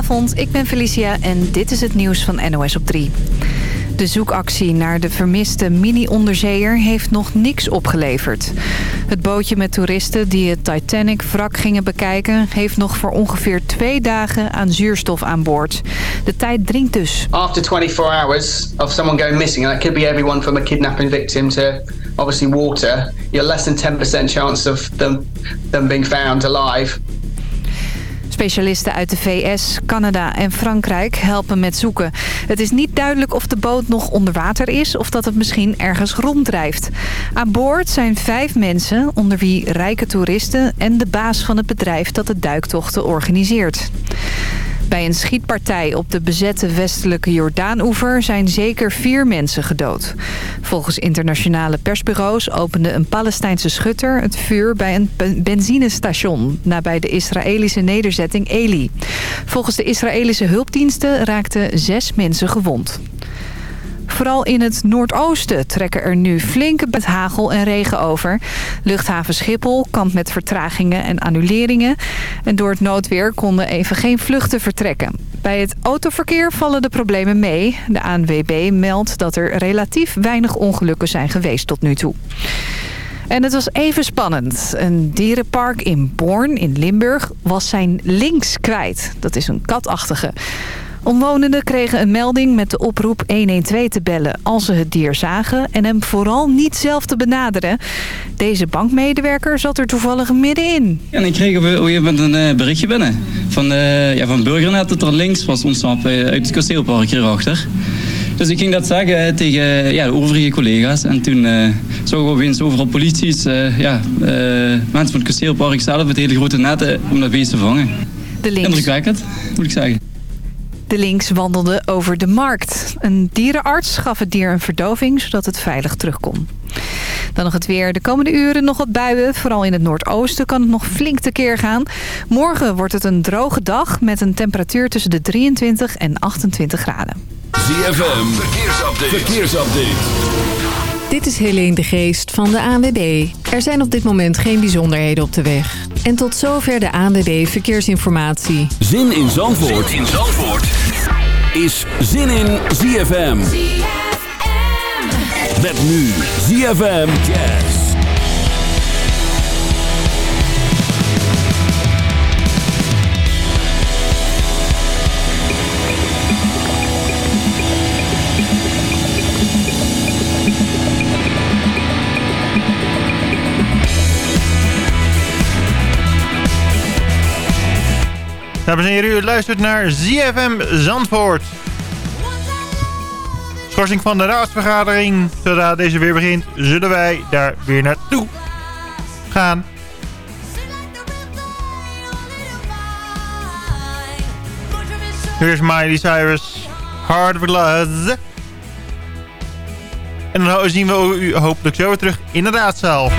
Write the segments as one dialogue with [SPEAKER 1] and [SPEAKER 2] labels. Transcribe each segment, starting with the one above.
[SPEAKER 1] Goedenavond, ik ben Felicia en dit is het nieuws van NOS op 3. De zoekactie naar de vermiste mini-onderzeeër heeft nog niks opgeleverd. Het bootje met toeristen die het Titanic-wrak gingen bekijken... heeft nog voor ongeveer twee dagen aan zuurstof aan boord. De tijd dringt dus.
[SPEAKER 2] After 24 hours of someone going missing... and that could be everyone from a kidnapping victim to obviously water... you're less than 10% chance of them, them being found alive...
[SPEAKER 1] Specialisten uit de VS, Canada en Frankrijk helpen met zoeken. Het is niet duidelijk of de boot nog onder water is of dat het misschien ergens ronddrijft. Aan boord zijn vijf mensen, onder wie rijke toeristen en de baas van het bedrijf dat de duiktochten organiseert. Bij een schietpartij op de bezette westelijke Jordaanoever zijn zeker vier mensen gedood. Volgens internationale persbureaus opende een Palestijnse schutter het vuur bij een benzinestation nabij de Israëlische nederzetting Eli. Volgens de Israëlische hulpdiensten raakten zes mensen gewond. Vooral in het noordoosten trekken er nu flinke met hagel en regen over. Luchthaven Schiphol kampt met vertragingen en annuleringen. En door het noodweer konden even geen vluchten vertrekken. Bij het autoverkeer vallen de problemen mee. De ANWB meldt dat er relatief weinig ongelukken zijn geweest tot nu toe. En het was even spannend. Een dierenpark in Born in Limburg was zijn links kwijt. Dat is een katachtige. Omwonenden kregen een melding met de oproep 112 te bellen als ze het dier zagen en hem vooral niet zelf te benaderen. Deze bankmedewerker zat er toevallig middenin.
[SPEAKER 3] En ik kreeg op een gegeven moment een uh, berichtje binnen van, uh, ja, van Burgernet dat er links was ontsnappen uh, uit het kasteelpark hierachter. Dus ik ging dat zeggen tegen ja, de overige collega's. En toen uh, zagen we opeens overal polities, ja, mensen van het kasteelpark zelf met hele grote netten om dat beest te vangen.
[SPEAKER 1] De links.
[SPEAKER 3] Indrukwekkend, moet ik zeggen.
[SPEAKER 1] De links wandelde over de markt. Een dierenarts gaf het dier een verdoving, zodat het veilig terug kon. Dan nog het weer. De komende uren nog wat buien. Vooral in het noordoosten kan het nog flink tekeer gaan. Morgen wordt het een droge dag met een temperatuur tussen de 23 en 28 graden.
[SPEAKER 4] ZFM, verkeersupdate. verkeersupdate.
[SPEAKER 5] Dit is Helene de Geest van de ANWB. Er zijn op dit moment geen bijzonderheden op de weg. En tot zover de ANWB Verkeersinformatie.
[SPEAKER 4] Zin in Zandvoort, zin in Zandvoort. is Zin in ZFM. ZFM. Met nu ZFM Jazz.
[SPEAKER 6] Dames en heren, u luistert naar ZFM Zandvoort. Schorsing van de raadsvergadering. Zodra deze weer begint, zullen wij daar weer naartoe gaan. Hier is Miley Cyrus, Hard Glass. En dan zien we u hopelijk zo weer terug in de raadzaal.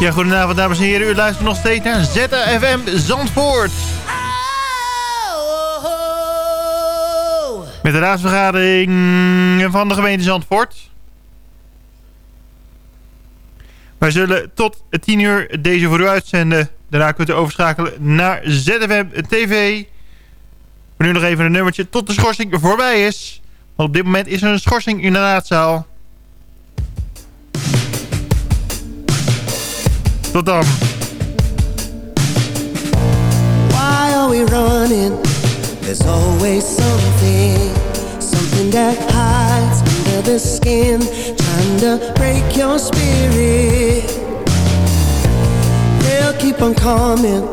[SPEAKER 6] Ja, goedenavond dames en heren. U luistert nog steeds naar ZFM Zandvoort. Met de raadsvergadering van de gemeente Zandvoort. Wij zullen tot 10 uur deze voor u uitzenden. Daarna kunt u overschakelen naar ZFM TV. Maar nu nog even een nummertje tot de schorsing voorbij is. Want op dit moment is er een schorsing in de raadzaal. Tot dan.
[SPEAKER 7] Why are we running? There's always something, something that hides under the skin, trying to break your spirit. They'll keep on coming,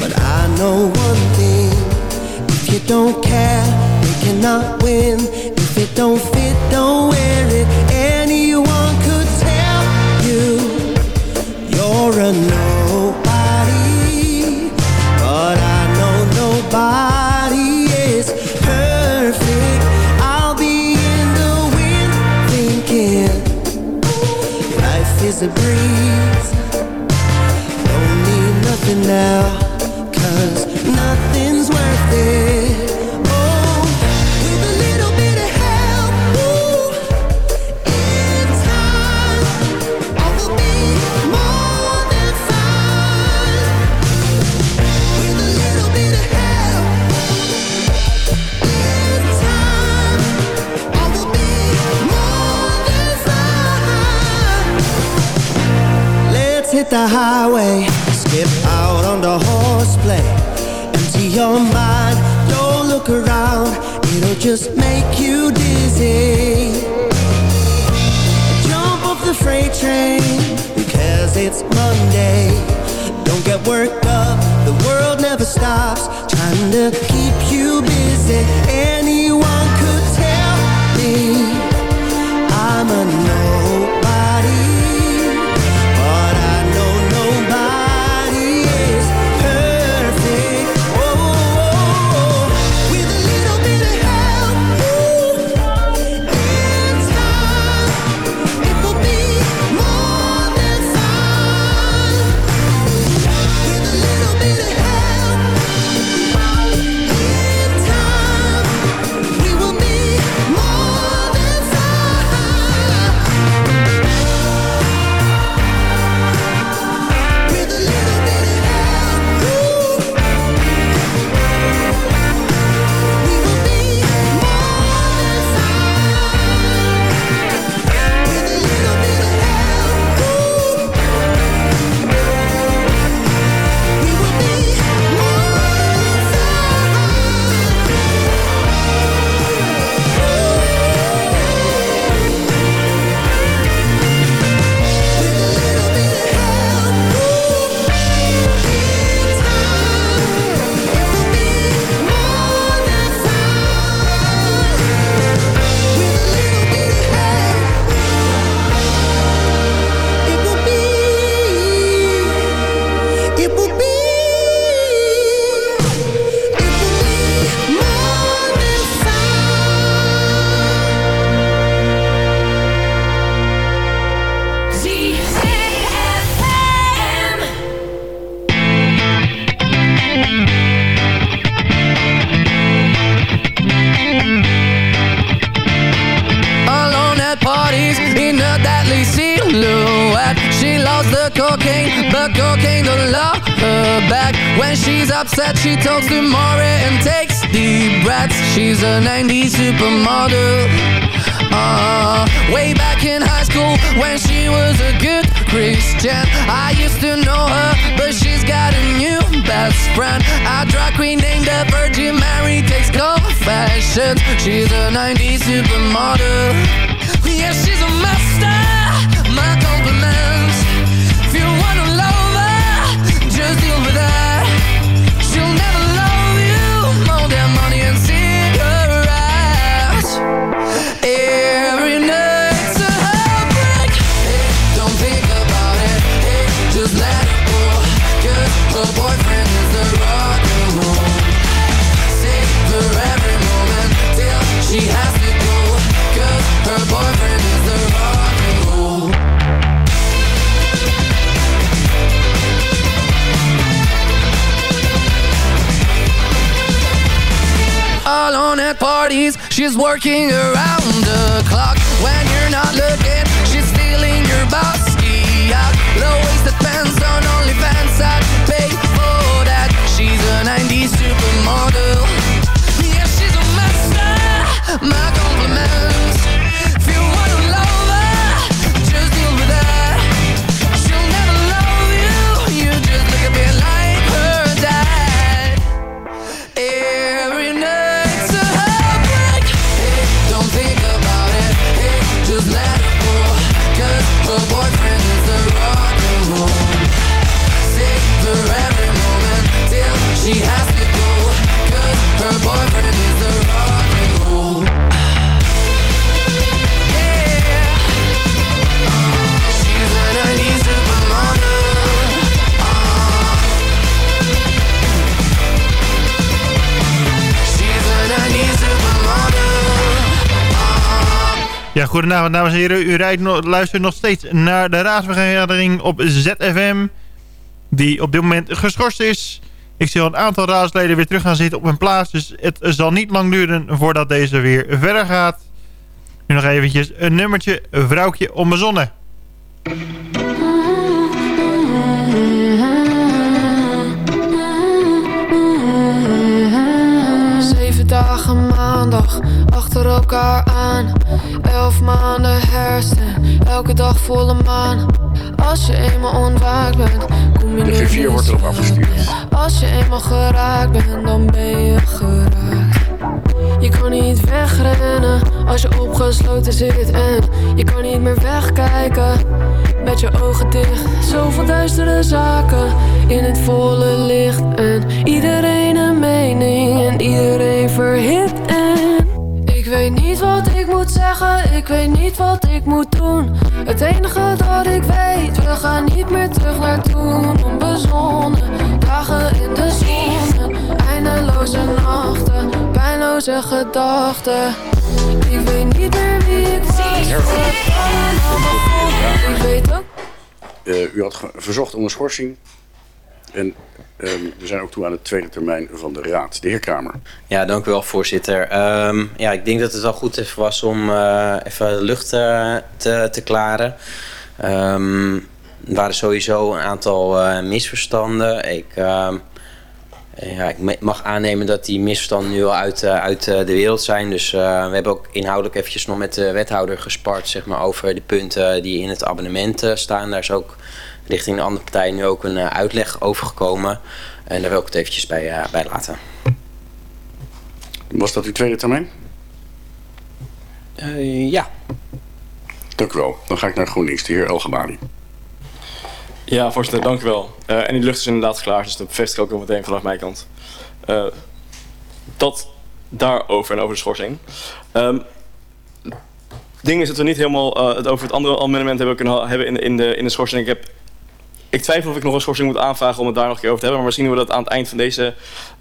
[SPEAKER 7] but I know one thing. If you don't care, they cannot win. If it don't fit, don't wear it. Anyone you you're a nobody, but I know nobody is perfect. I'll be in the wind thinking life is a breeze. Don't need nothing now, the highway, skip out on the horseplay. Empty your mind, don't look around, it'll just make you dizzy. Jump off the freight train, because it's Monday. Don't get worked up, the world never stops, trying to keep you busy. Anyone could tell me I'm a
[SPEAKER 8] She's a 90s supermodel. She's working around
[SPEAKER 6] goedenavond dames en heren. U rijdt luistert nog steeds naar de raadsvergadering op ZFM. Die op dit moment geschorst is. Ik zie al een aantal raadsleden weer terug gaan zitten op hun plaats. Dus het zal niet lang duren voordat deze weer verder gaat. Nu nog eventjes een nummertje. Vrouwtje onbezonnen.
[SPEAKER 9] Zeven dagen maandag achter elkaar aan. Elf maanden hersen, elke dag volle maan. Als je eenmaal ontwaakt bent, kom je
[SPEAKER 10] De
[SPEAKER 9] niet
[SPEAKER 10] G4
[SPEAKER 9] meer
[SPEAKER 10] wordt erop afgestuurd.
[SPEAKER 9] Als je eenmaal geraakt bent, dan ben je geraakt. Je kan niet wegrennen als je opgesloten zit en je kan niet meer wegkijken met je ogen dicht. Zoveel duistere zaken in het volle licht en iedereen een mening en iedereen verhit en ik moet zeggen, ik weet niet wat ik moet doen. Het enige dat ik weet, we gaan niet meer terug naar toen. Onbezonnen, dagen in de zon, eindeloze nachten, pijnloze gedachten. Ik weet niet meer wie ik was. Ik weet ook
[SPEAKER 10] Eh, u had verzocht om een schorsing. En ehm, we zijn ook toe aan de tweede termijn van de Raad. De heer Kramer.
[SPEAKER 11] Ja, dank u wel, voorzitter. Ehm, ja, ik denk dat het wel goed even was om eh, even lucht eh, te, te klaren. Ehm, er waren sowieso een aantal eh, misverstanden. Ik, ja, ik mag aannemen dat die misverstanden nu al uit, uit de wereld zijn. Dus we hebben ook inhoudelijk eventjes nog met de wethouder gespart zeg maar, over de punten die in het abonnement staan. Daar is ook richting de andere partij nu ook een eh, uitleg over gekomen. En daar wil ik het eventjes bij, eh, bij laten.
[SPEAKER 10] Was dat uw tweede termijn?
[SPEAKER 11] Eh, ja.
[SPEAKER 10] Dank u wel. Dan ga ik naar GroenLinks, de heer Elgebali.
[SPEAKER 12] Ja, voorzitter, dank u wel. Eh, en die lucht is inderdaad klaar, dus dat bevestig ik ook al meteen vanaf mijn kant. Eh, dat daarover en over de schorsing. Ehm het ding is dat we niet helemaal eh, het over het andere amendement hebben kunnen hebben in de, in, de, in de schorsing. Ik, heb, ik twijfel of ik nog een schorsing moet aanvragen om het daar nog een keer over te hebben. Maar misschien doen we dat aan het eind van deze,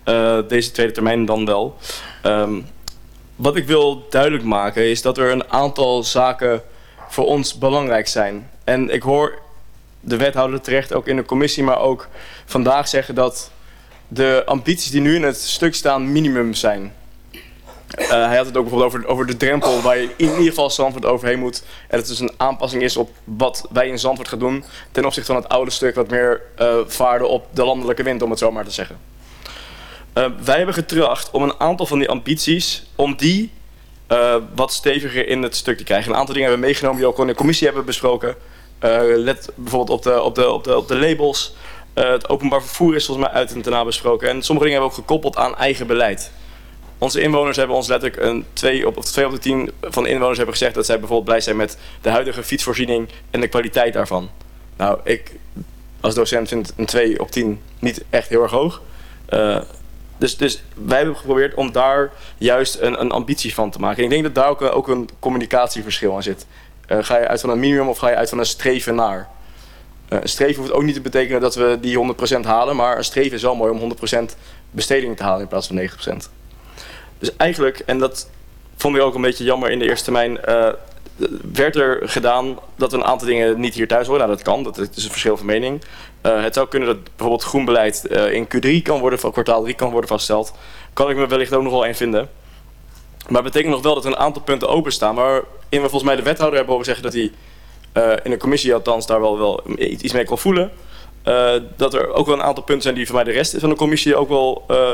[SPEAKER 12] eh, deze tweede termijn dan wel. Ehm, wat ik wil duidelijk maken is dat er een aantal zaken voor ons belangrijk zijn. En ik hoor de wethouder terecht ook in de commissie, maar ook vandaag zeggen dat de ambities die nu in het stuk staan minimum zijn. Eh, hij had het ook bijvoorbeeld over, over de drempel waar je in ieder geval Zandvoort overheen moet. En dat het dus een aanpassing is op wat wij in Zandvoort gaan doen ten opzichte van het oude stuk wat meer eh vaarde op de landelijke wind, om het zo maar te zeggen. Eh, wij hebben getracht om een aantal van die ambities, om die wat steviger in het stuk te krijgen. Een aantal dingen hebben we meegenomen die ook al in de commissie hebben besproken. Let bijvoorbeeld op de, op de, op de, op de labels. Het openbaar vervoer is volgens mij uit en ten na besproken. En sommige dingen hebben we ook gekoppeld aan eigen beleid. Onze inwoners hebben ons letterlijk een 2 op, of 2 op de 10 van de inwoners hebben gezegd dat zij bijvoorbeeld blij zijn met de huidige fietsvoorziening en de kwaliteit daarvan. Nou, ik als docent vind een 2 op 10 niet echt heel erg hoog. Eh, dus, dus wij hebben geprobeerd om daar juist een, een ambitie van te maken. En ik denk dat daar ook, een- communicatieverschil aan zit. Eh, ga je uit van een minimum of ga je uit van een streven naar? Eh, een streven hoeft ook niet te betekenen dat we die 100% halen, maar een streven is wel mooi om 100% besteding te halen in plaats van 90%. Dus eigenlijk, en dat vond ik ook een beetje jammer in de eerste termijn, eh, werd er gedaan dat een aantal dingen niet hier thuis horen. Nou, dat kan, dat is een verschil van mening. Eh, het zou kunnen dat bijvoorbeeld groenbeleid eh, in Q3 kan worden, van kwartaal 3 kan worden vastgesteld. Kan ik me wellicht ook nog wel een vinden. Maar het betekent nog wel dat er een aantal punten openstaan. Waarin we volgens mij de wethouder hebben horen zeggen dat hij in de commissie althans daar wel, wel iets mee kon voelen. Uh, dat er ook wel een aantal punten zijn die voor mij de rest van de commissie ook wel, uh,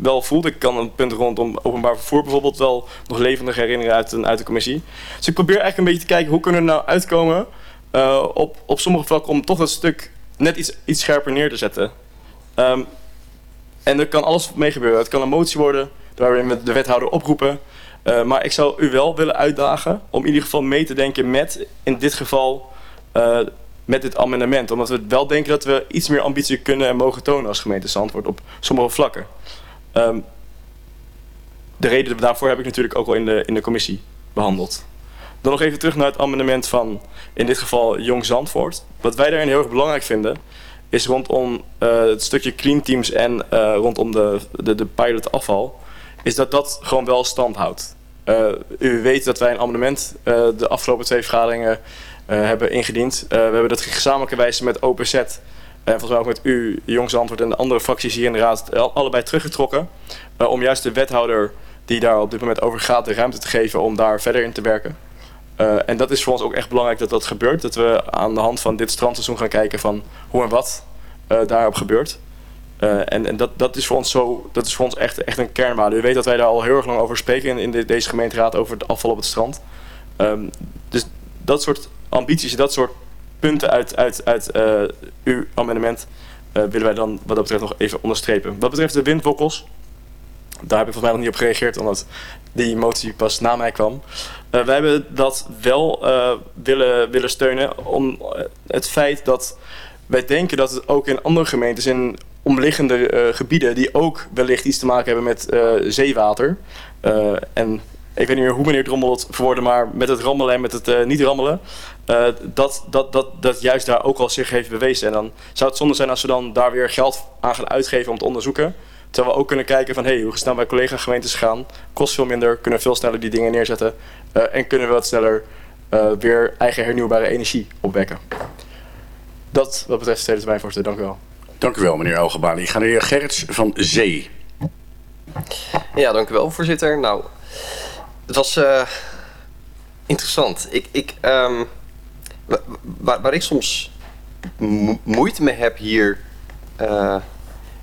[SPEAKER 12] wel voelt. Ik kan een punt rondom openbaar vervoer bijvoorbeeld wel nog levendig herinneren uit, een, uit de commissie. Dus ik probeer eigenlijk een beetje te kijken hoe kunnen we nou uitkomen uh, op, op sommige vlakken om toch dat stuk net iets, iets scherper neer te zetten. Um, en er kan alles mee gebeuren. Het kan een motie worden waarin we de wethouder oproepen. maar ik zou u wel willen uitdagen om in ieder geval mee te denken met in dit geval met dit amendement. Omdat we wel denken dat we iets meer ambitie kunnen en mogen tonen als gemeente Zandvoort op sommige vlakken. Um, de reden daarvoor heb ik natuurlijk ook al in de, in de commissie behandeld. Dan nog even terug naar het amendement van in dit geval Jong Zandvoort. Wat wij daarin heel erg belangrijk vinden is rondom uh, het stukje clean teams en uh, rondom de, de, de pilot afval, is dat dat gewoon wel stand houdt. Uh, u weet dat wij een amendement de afgelopen twee vergaderingen hebben ingediend. Uh, we hebben dat gezamenlijke wijze met OPZ en volgens mij ook met u, Jongs Antwoord en de andere fracties hier in de raad allebei teruggetrokken. Om juist de wethouder die daar op dit moment over gaat de ruimte te geven om daar verder in te werken. En dat is voor ons ook echt belangrijk dat dat gebeurt. Dat we aan de hand van dit strandseizoen gaan kijken van hoe en wat uh, daarop gebeurt. En en dat, dat is voor ons, zo, dat is voor ons echt, echt een kernwaarde. U weet dat wij daar al heel erg lang over spreken in, in de, deze gemeenteraad over het afval op het strand. Um, dus dat soort ambities, dat soort punten uit, uit, uit uh, uw amendement uh, willen wij dan wat dat betreft nog even onderstrepen. Wat betreft de windwokkels, daar heb ik volgens mij nog niet op gereageerd, omdat die motie pas na mij kwam. Uh, wij hebben dat wel willen, willen steunen om het feit dat wij denken dat het ook in andere gemeentes in omliggende gebieden die ook wellicht iets te maken hebben met zeewater en ik weet niet meer hoe meneer Drommel het verwoordde, maar met het rammelen en met het niet rammelen, uh, dat, dat, dat, dat juist daar ook al zich heeft bewezen. En dan zou het zonde zijn als we dan daar weer geld aan gaan uitgeven om te onderzoeken. Terwijl we ook kunnen kijken van, hé, hey, hoe snel bij collega-gemeentes gaan, kost veel minder, kunnen veel sneller die dingen neerzetten uh, en kunnen we wat sneller weer eigen hernieuwbare energie opwekken. Dat wat betreft de mijn voorzitter. Dank u wel.
[SPEAKER 10] Dank u wel, meneer Elgebali. Ik ga naar de heer Gerrits van Zee.
[SPEAKER 13] Ja, dank u wel, voorzitter. Nou, het was uh, interessant. Ik, ik, um, waar, waar, ik soms moeite mee heb hier uh,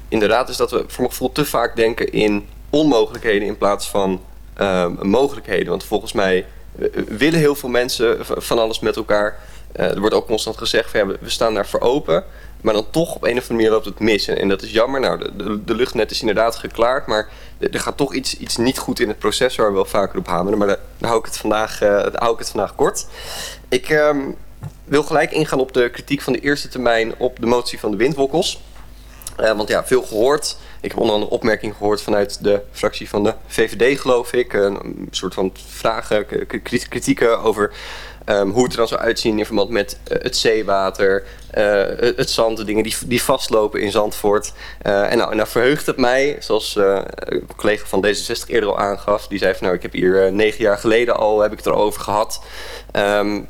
[SPEAKER 13] inderdaad is dat we voor mijn gevoel te vaak denken in onmogelijkheden in plaats van uh, mogelijkheden. Want volgens mij willen heel veel mensen van alles met elkaar. er wordt ook constant gezegd, van, we staan daar voor open. Maar dan toch op een of andere manier loopt het mis. En, dat is jammer. Nou, de, de, de, luchtnet is inderdaad geklaard. Maar er gaat toch iets, iets niet goed in het proces waar we wel vaker op hameren. Maar daar, hou, ik het vandaag, uh, hou ik het vandaag kort. Ik um, wil gelijk ingaan op de kritiek van de eerste termijn op de motie van de windwokkels. Uh, want ja, veel gehoord. Ik heb onder andere opmerking gehoord vanuit de fractie van de VVD, geloof ik. Een soort van vragen, kritieken over Um, hoe het er dan zou uitzien in verband met uh, het zeewater, uh, het zand, de dingen die, die vastlopen in Zandvoort. Uh, en, nou, en nou verheugt het mij, zoals een collega van D66 eerder al aangaf. Die zei van nou, ik heb hier negen jaar geleden al, heb ik het erover gehad. Um,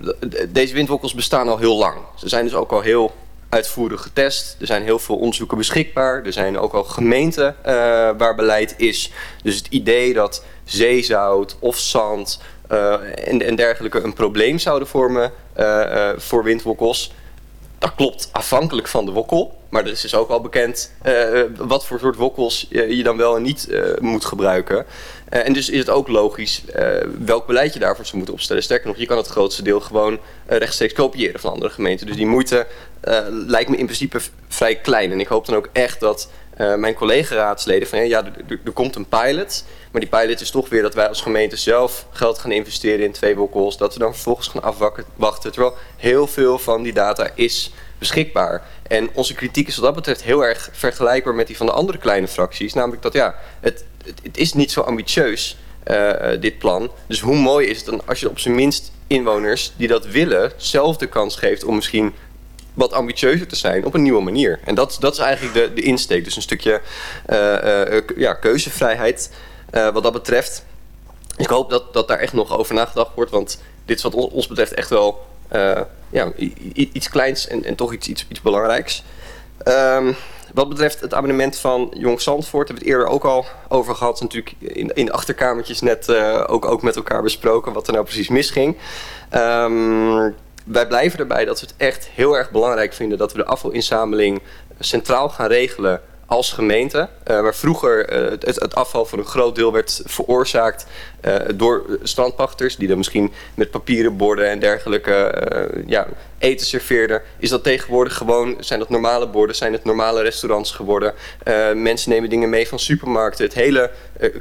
[SPEAKER 13] deze windwokkels bestaan al heel lang. Ze zijn dus ook al heel uitvoerig getest. Er zijn heel veel onderzoeken beschikbaar. Er zijn ook al gemeenten waar beleid is. Dus het idee dat zeezout of zand en, en, dergelijke een probleem zouden vormen uh, uh, voor windwokkels. Dat klopt afhankelijk van de wokkel. Maar er is dus ook al bekend wat voor soort wokkels je dan wel en niet moet gebruiken. en dus is het ook logisch welk beleid je daarvoor zou moeten opstellen. Sterker nog, je kan het grootste deel gewoon rechtstreeks kopiëren van andere gemeenten. Dus die moeite lijkt me in principe vrij klein. En ik hoop dan ook echt dat mijn collega-raadsleden van ja, er, komt een pilot... Maar die pilot is toch weer dat wij als gemeente zelf geld gaan investeren in twee wokkels. Dat we dan vervolgens gaan afwachten. Terwijl heel veel van die data is beschikbaar. En onze kritiek is wat dat betreft heel erg vergelijkbaar met die van de andere kleine fracties. Namelijk dat ja, het, het, is niet zo ambitieus, uh, dit plan. Dus hoe mooi is het dan als je op zijn minst inwoners die dat willen... zelf de kans geeft om misschien wat ambitieuzer te zijn op een nieuwe manier. En dat, dat is eigenlijk de, de insteek. Dus een stukje uh, uh, ja, keuzevrijheid... Uh, wat dat betreft. Ik hoop dat, dat daar echt nog over nagedacht wordt. Want dit is wat ons betreft echt wel ja, iets kleins en, en toch iets, iets, iets belangrijks. Um, wat betreft het abonnement van Jong Zandvoort... hebben we het eerder ook al over gehad. Natuurlijk in, in de achterkamertjes net ook, ook met elkaar besproken... wat er nou precies misging. Um, wij blijven erbij dat we het echt heel erg belangrijk vinden... dat we de afvalinzameling centraal gaan regelen als gemeente. Uh, waar vroeger uh, het, het, afval voor een groot deel werd veroorzaakt uh, door strandpachters. Die dan misschien met papieren borden en dergelijke ja, eten serveerden. Is dat tegenwoordig gewoon, zijn dat normale borden, zijn het normale restaurants geworden. mensen nemen dingen mee van supermarkten. Het hele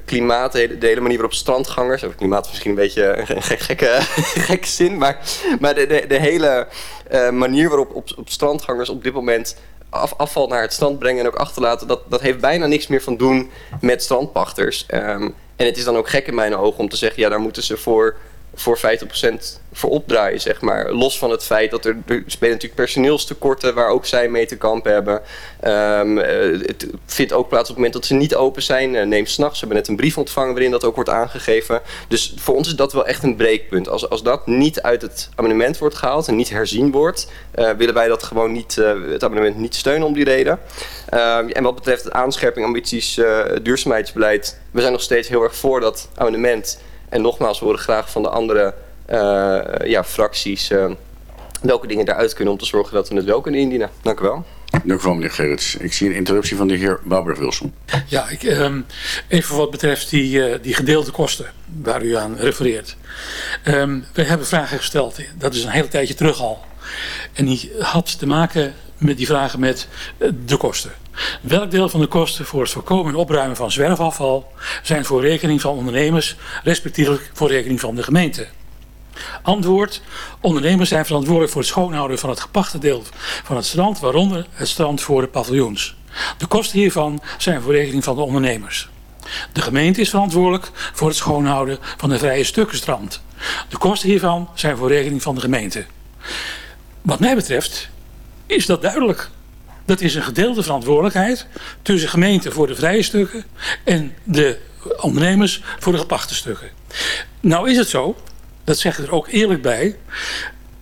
[SPEAKER 13] klimaat, de hele, manier waarop strandgangers... Klimaat is misschien een beetje een gek, gekke, gekke zin. Maar, maar de, de, de hele manier waarop op, op strandgangers op dit moment af, afval naar het strand brengen en ook achterlaten, dat, dat heeft bijna niks meer van doen met strandpachters. Um, en het is dan ook gek in mijn ogen om te zeggen, ja, daar moeten ze voor voor 50% voor opdraaien, zeg maar. Los van het feit dat er, er spelen natuurlijk personeelstekorten waar ook zij mee te kampen hebben. Um, het vindt ook plaats op het moment dat ze niet open zijn. Uh, neem s'nachts. We hebben net een brief ontvangen waarin dat ook wordt aangegeven. Dus voor ons is dat wel echt een breekpunt. Als, als dat niet uit het abonnement wordt gehaald en niet herzien wordt, uh, willen wij dat gewoon niet, het abonnement niet steunen om die reden. Um, en wat betreft de aanscherping, ambities, duurzaamheidsbeleid, we zijn nog steeds heel erg voor dat abonnement. En nogmaals, we horen graag van de andere uh, ja, fracties uh, welke dingen eruit kunnen om te zorgen dat we het wel kunnen indienen. Dank u wel.
[SPEAKER 10] Dank u wel, meneer Gerrits. Ik zie een interruptie van de heer Bouwberg-Wilson.
[SPEAKER 14] Ja, ik, um, even wat betreft die, uh, die gedeelde kosten waar u aan refereert. Um, we hebben vragen gesteld, dat is een hele tijdje terug al. En die had te maken met die vragen met de kosten. Welk deel van de kosten voor het voorkomen en opruimen van zwerfafval zijn voor rekening van ondernemers, respectievelijk voor rekening van de gemeente? Antwoord. Ondernemers zijn verantwoordelijk voor het schoonhouden van het gepachte deel van het strand, waaronder het strand voor de paviljoens. De kosten hiervan zijn voor rekening van de ondernemers. De gemeente is verantwoordelijk voor het schoonhouden van de vrije stukken strand. De kosten hiervan zijn voor rekening van de gemeente. Wat mij betreft is dat duidelijk. Dat is een gedeelde verantwoordelijkheid tussen gemeente voor de vrije stukken en de ondernemers voor de gepachte stukken. Nou is het zo, dat zeg ik er ook eerlijk bij,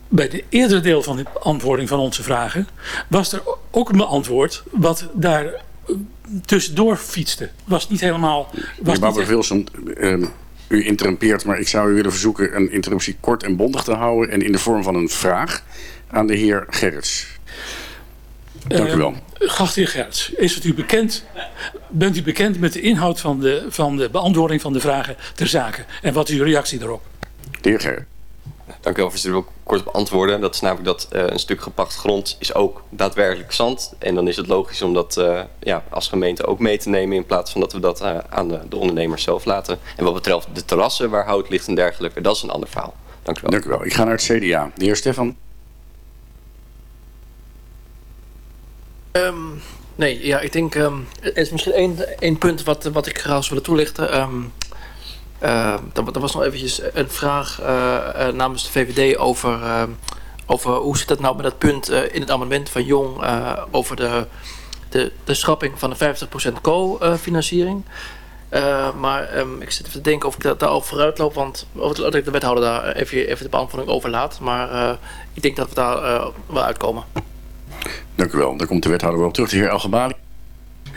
[SPEAKER 14] bij de eerdere deel van de beantwoording van onze vragen was er ook een beantwoord wat daar tussendoor fietste. Was niet helemaal... Was
[SPEAKER 10] Meneer Wilson, uh, u interrumpeert, maar ik zou u willen verzoeken een interruptie kort en bondig te houden en in de vorm van een vraag aan de heer Gerrits. Dank u wel.
[SPEAKER 14] Uh, geachte heer Gerts, is het u bekend, bent u bekend met de inhoud van de, van de beantwoording van de vragen ter zake? En wat is uw reactie daarop?
[SPEAKER 10] De heer Gerrit.
[SPEAKER 13] Dank u wel, voorzitter. Ik wil kort beantwoorden. Dat is namelijk dat uh, een stuk gepacht grond is ook daadwerkelijk zand. En dan is het logisch om dat uh, ja, als gemeente ook mee te nemen... in plaats van dat we dat uh, aan de, de ondernemers zelf laten. En wat betreft de terrassen waar hout ligt en dergelijke, dat is een ander verhaal. Dank u wel.
[SPEAKER 10] Dank u wel. Ik ga naar het CDA. De heer Stefan.
[SPEAKER 15] Um, nee, ja, ik denk... Um, er is misschien één, één punt wat, wat ik graag zou willen toelichten... Um, er was nog eventjes een vraag uh, uh, namens de VVD over, over hoe zit het nou met dat punt in het amendement van Jong over de, de, de schrapping van de 50% co-financiering. maar ik zit even te denken of ik dat daar al vooruit loop, want dat ik de wethouder daar even, even de beantwoording over laat. Maar ik denk dat we daar wel uitkomen.
[SPEAKER 10] Dank u wel. Daar komt de wethouder wel terug, de heer Elgebali.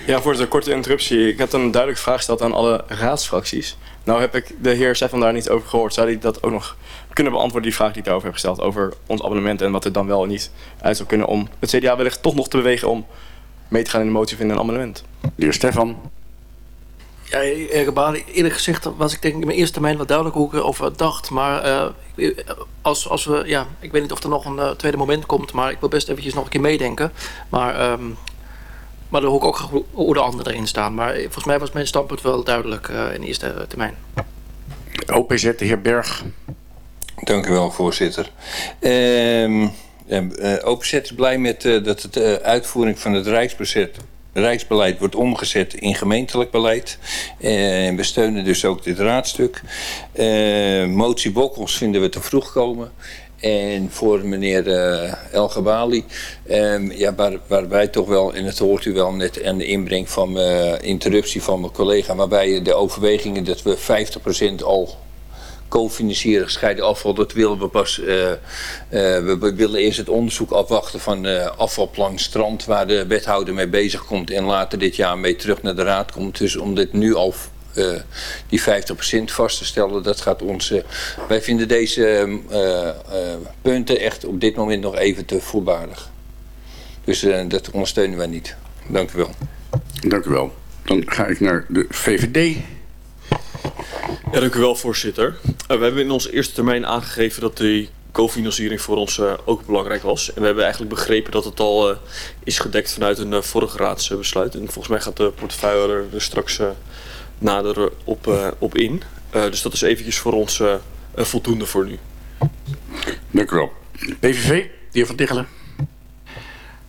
[SPEAKER 12] Ja, voor een korte interruptie. Ik heb een duidelijke vraag gesteld aan alle raadsfracties. Nou heb ik de heer Stefan daar niet over gehoord. Zou hij dat ook nog kunnen beantwoorden, die vraag die ik daarover heb gesteld? Over ons abonnement en wat er dan wel en niet uit zou kunnen om het CDA wellicht toch nog te bewegen om mee te gaan in de motie van een amendement.
[SPEAKER 10] De heer Stefan.
[SPEAKER 15] Ja, eerlijk gezegd was ik denk in mijn eerste termijn wat duidelijk hoe ik erover dacht. Maar uh, als, als we, ja, ik weet niet of er nog een uh, tweede moment komt, maar ik wil best eventjes nog een keer meedenken. Maar um, maar dan hoor ik ook hoe de anderen erin staan. Maar volgens mij was mijn standpunt wel duidelijk uh, in de eerste termijn.
[SPEAKER 10] OPZ, de heer Berg.
[SPEAKER 16] Dank u wel, voorzitter. Uh, uh, OPZ is blij met uh, dat de uitvoering van het Rijksbeleid, Rijksbeleid wordt omgezet in gemeentelijk beleid. En we steunen dus ook dit raadstuk. motie Bokkels vinden we te vroeg komen. En voor meneer uh, ja, waar, waar wij toch wel, en dat hoort u wel net aan de inbreng van mijn interruptie van mijn collega, waarbij de overwegingen dat we 50% al co-financieren gescheiden afval, dat willen we pas... Uh, uh, we, we, willen eerst het onderzoek afwachten van uh, afvalplan Strand... waar de wethouder mee bezig komt en later dit jaar mee terug naar de raad komt. Dus om dit nu al die 50% vast te stellen, dat gaat ons... wij vinden deze punten echt op dit moment nog even te voorbaardig. Dus dat ondersteunen wij niet. Dank u wel.
[SPEAKER 10] Dank u wel. Dan ga ik naar de VVD.
[SPEAKER 17] Ja, dank u wel, voorzitter. Uh, we hebben in onze eerste termijn aangegeven dat die cofinanciering voor ons uh, ook belangrijk was. En we hebben eigenlijk begrepen dat het al uh, is gedekt vanuit een vorige raadsbesluit. En volgens mij gaat de portefeuille er straks nader op, op in. dus dat is eventjes voor ons voldoende voor nu.
[SPEAKER 10] Dank u wel. PVV, de heer Van Tichelen.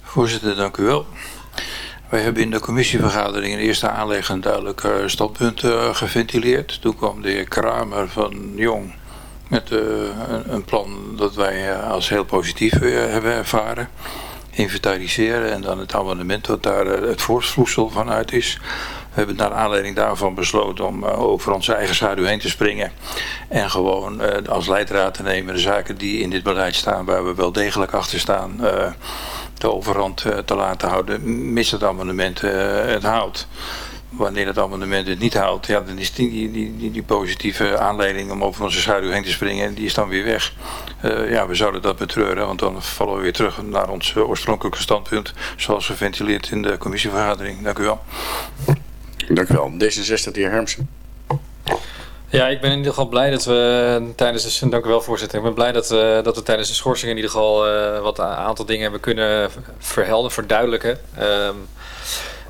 [SPEAKER 18] Voorzitter, dank u wel. Wij hebben in de commissievergadering in eerste aanleg een duidelijk uh, standpunt uh, geventileerd. Toen kwam de heer Kramer van Jong met uh, een, plan dat wij als heel positief hebben ervaren. Inventariseren en dan het amendement wat daar het voortvloeisel van uit is. We hebben naar aanleiding daarvan besloten om over onze eigen schaduw heen te springen. En gewoon als leidraad te nemen de zaken die in dit beleid staan waar we wel degelijk achter staan de overhand eh, te laten houden, mits het amendement eh, het houdt. Wanneer het amendement het niet houdt, ja, dan is die, die, die, die positieve aanleiding om over onze schaduw heen te springen, die is dan weer weg. Uh, ja, we zouden dat betreuren, want dan vallen we weer terug naar ons oorspronkelijke standpunt, zoals geventileerd in de commissievergadering. Dank u wel.
[SPEAKER 10] Dank u wel. D66, de heer Hermsen.
[SPEAKER 19] Ja, ik ben in ieder geval blij dat we tijdens de, dank u wel voorzitter, ik ben blij dat we, dat we tijdens de schorsing in ieder geval uh, wat een aantal dingen hebben kunnen verhelden, verduidelijken. Um,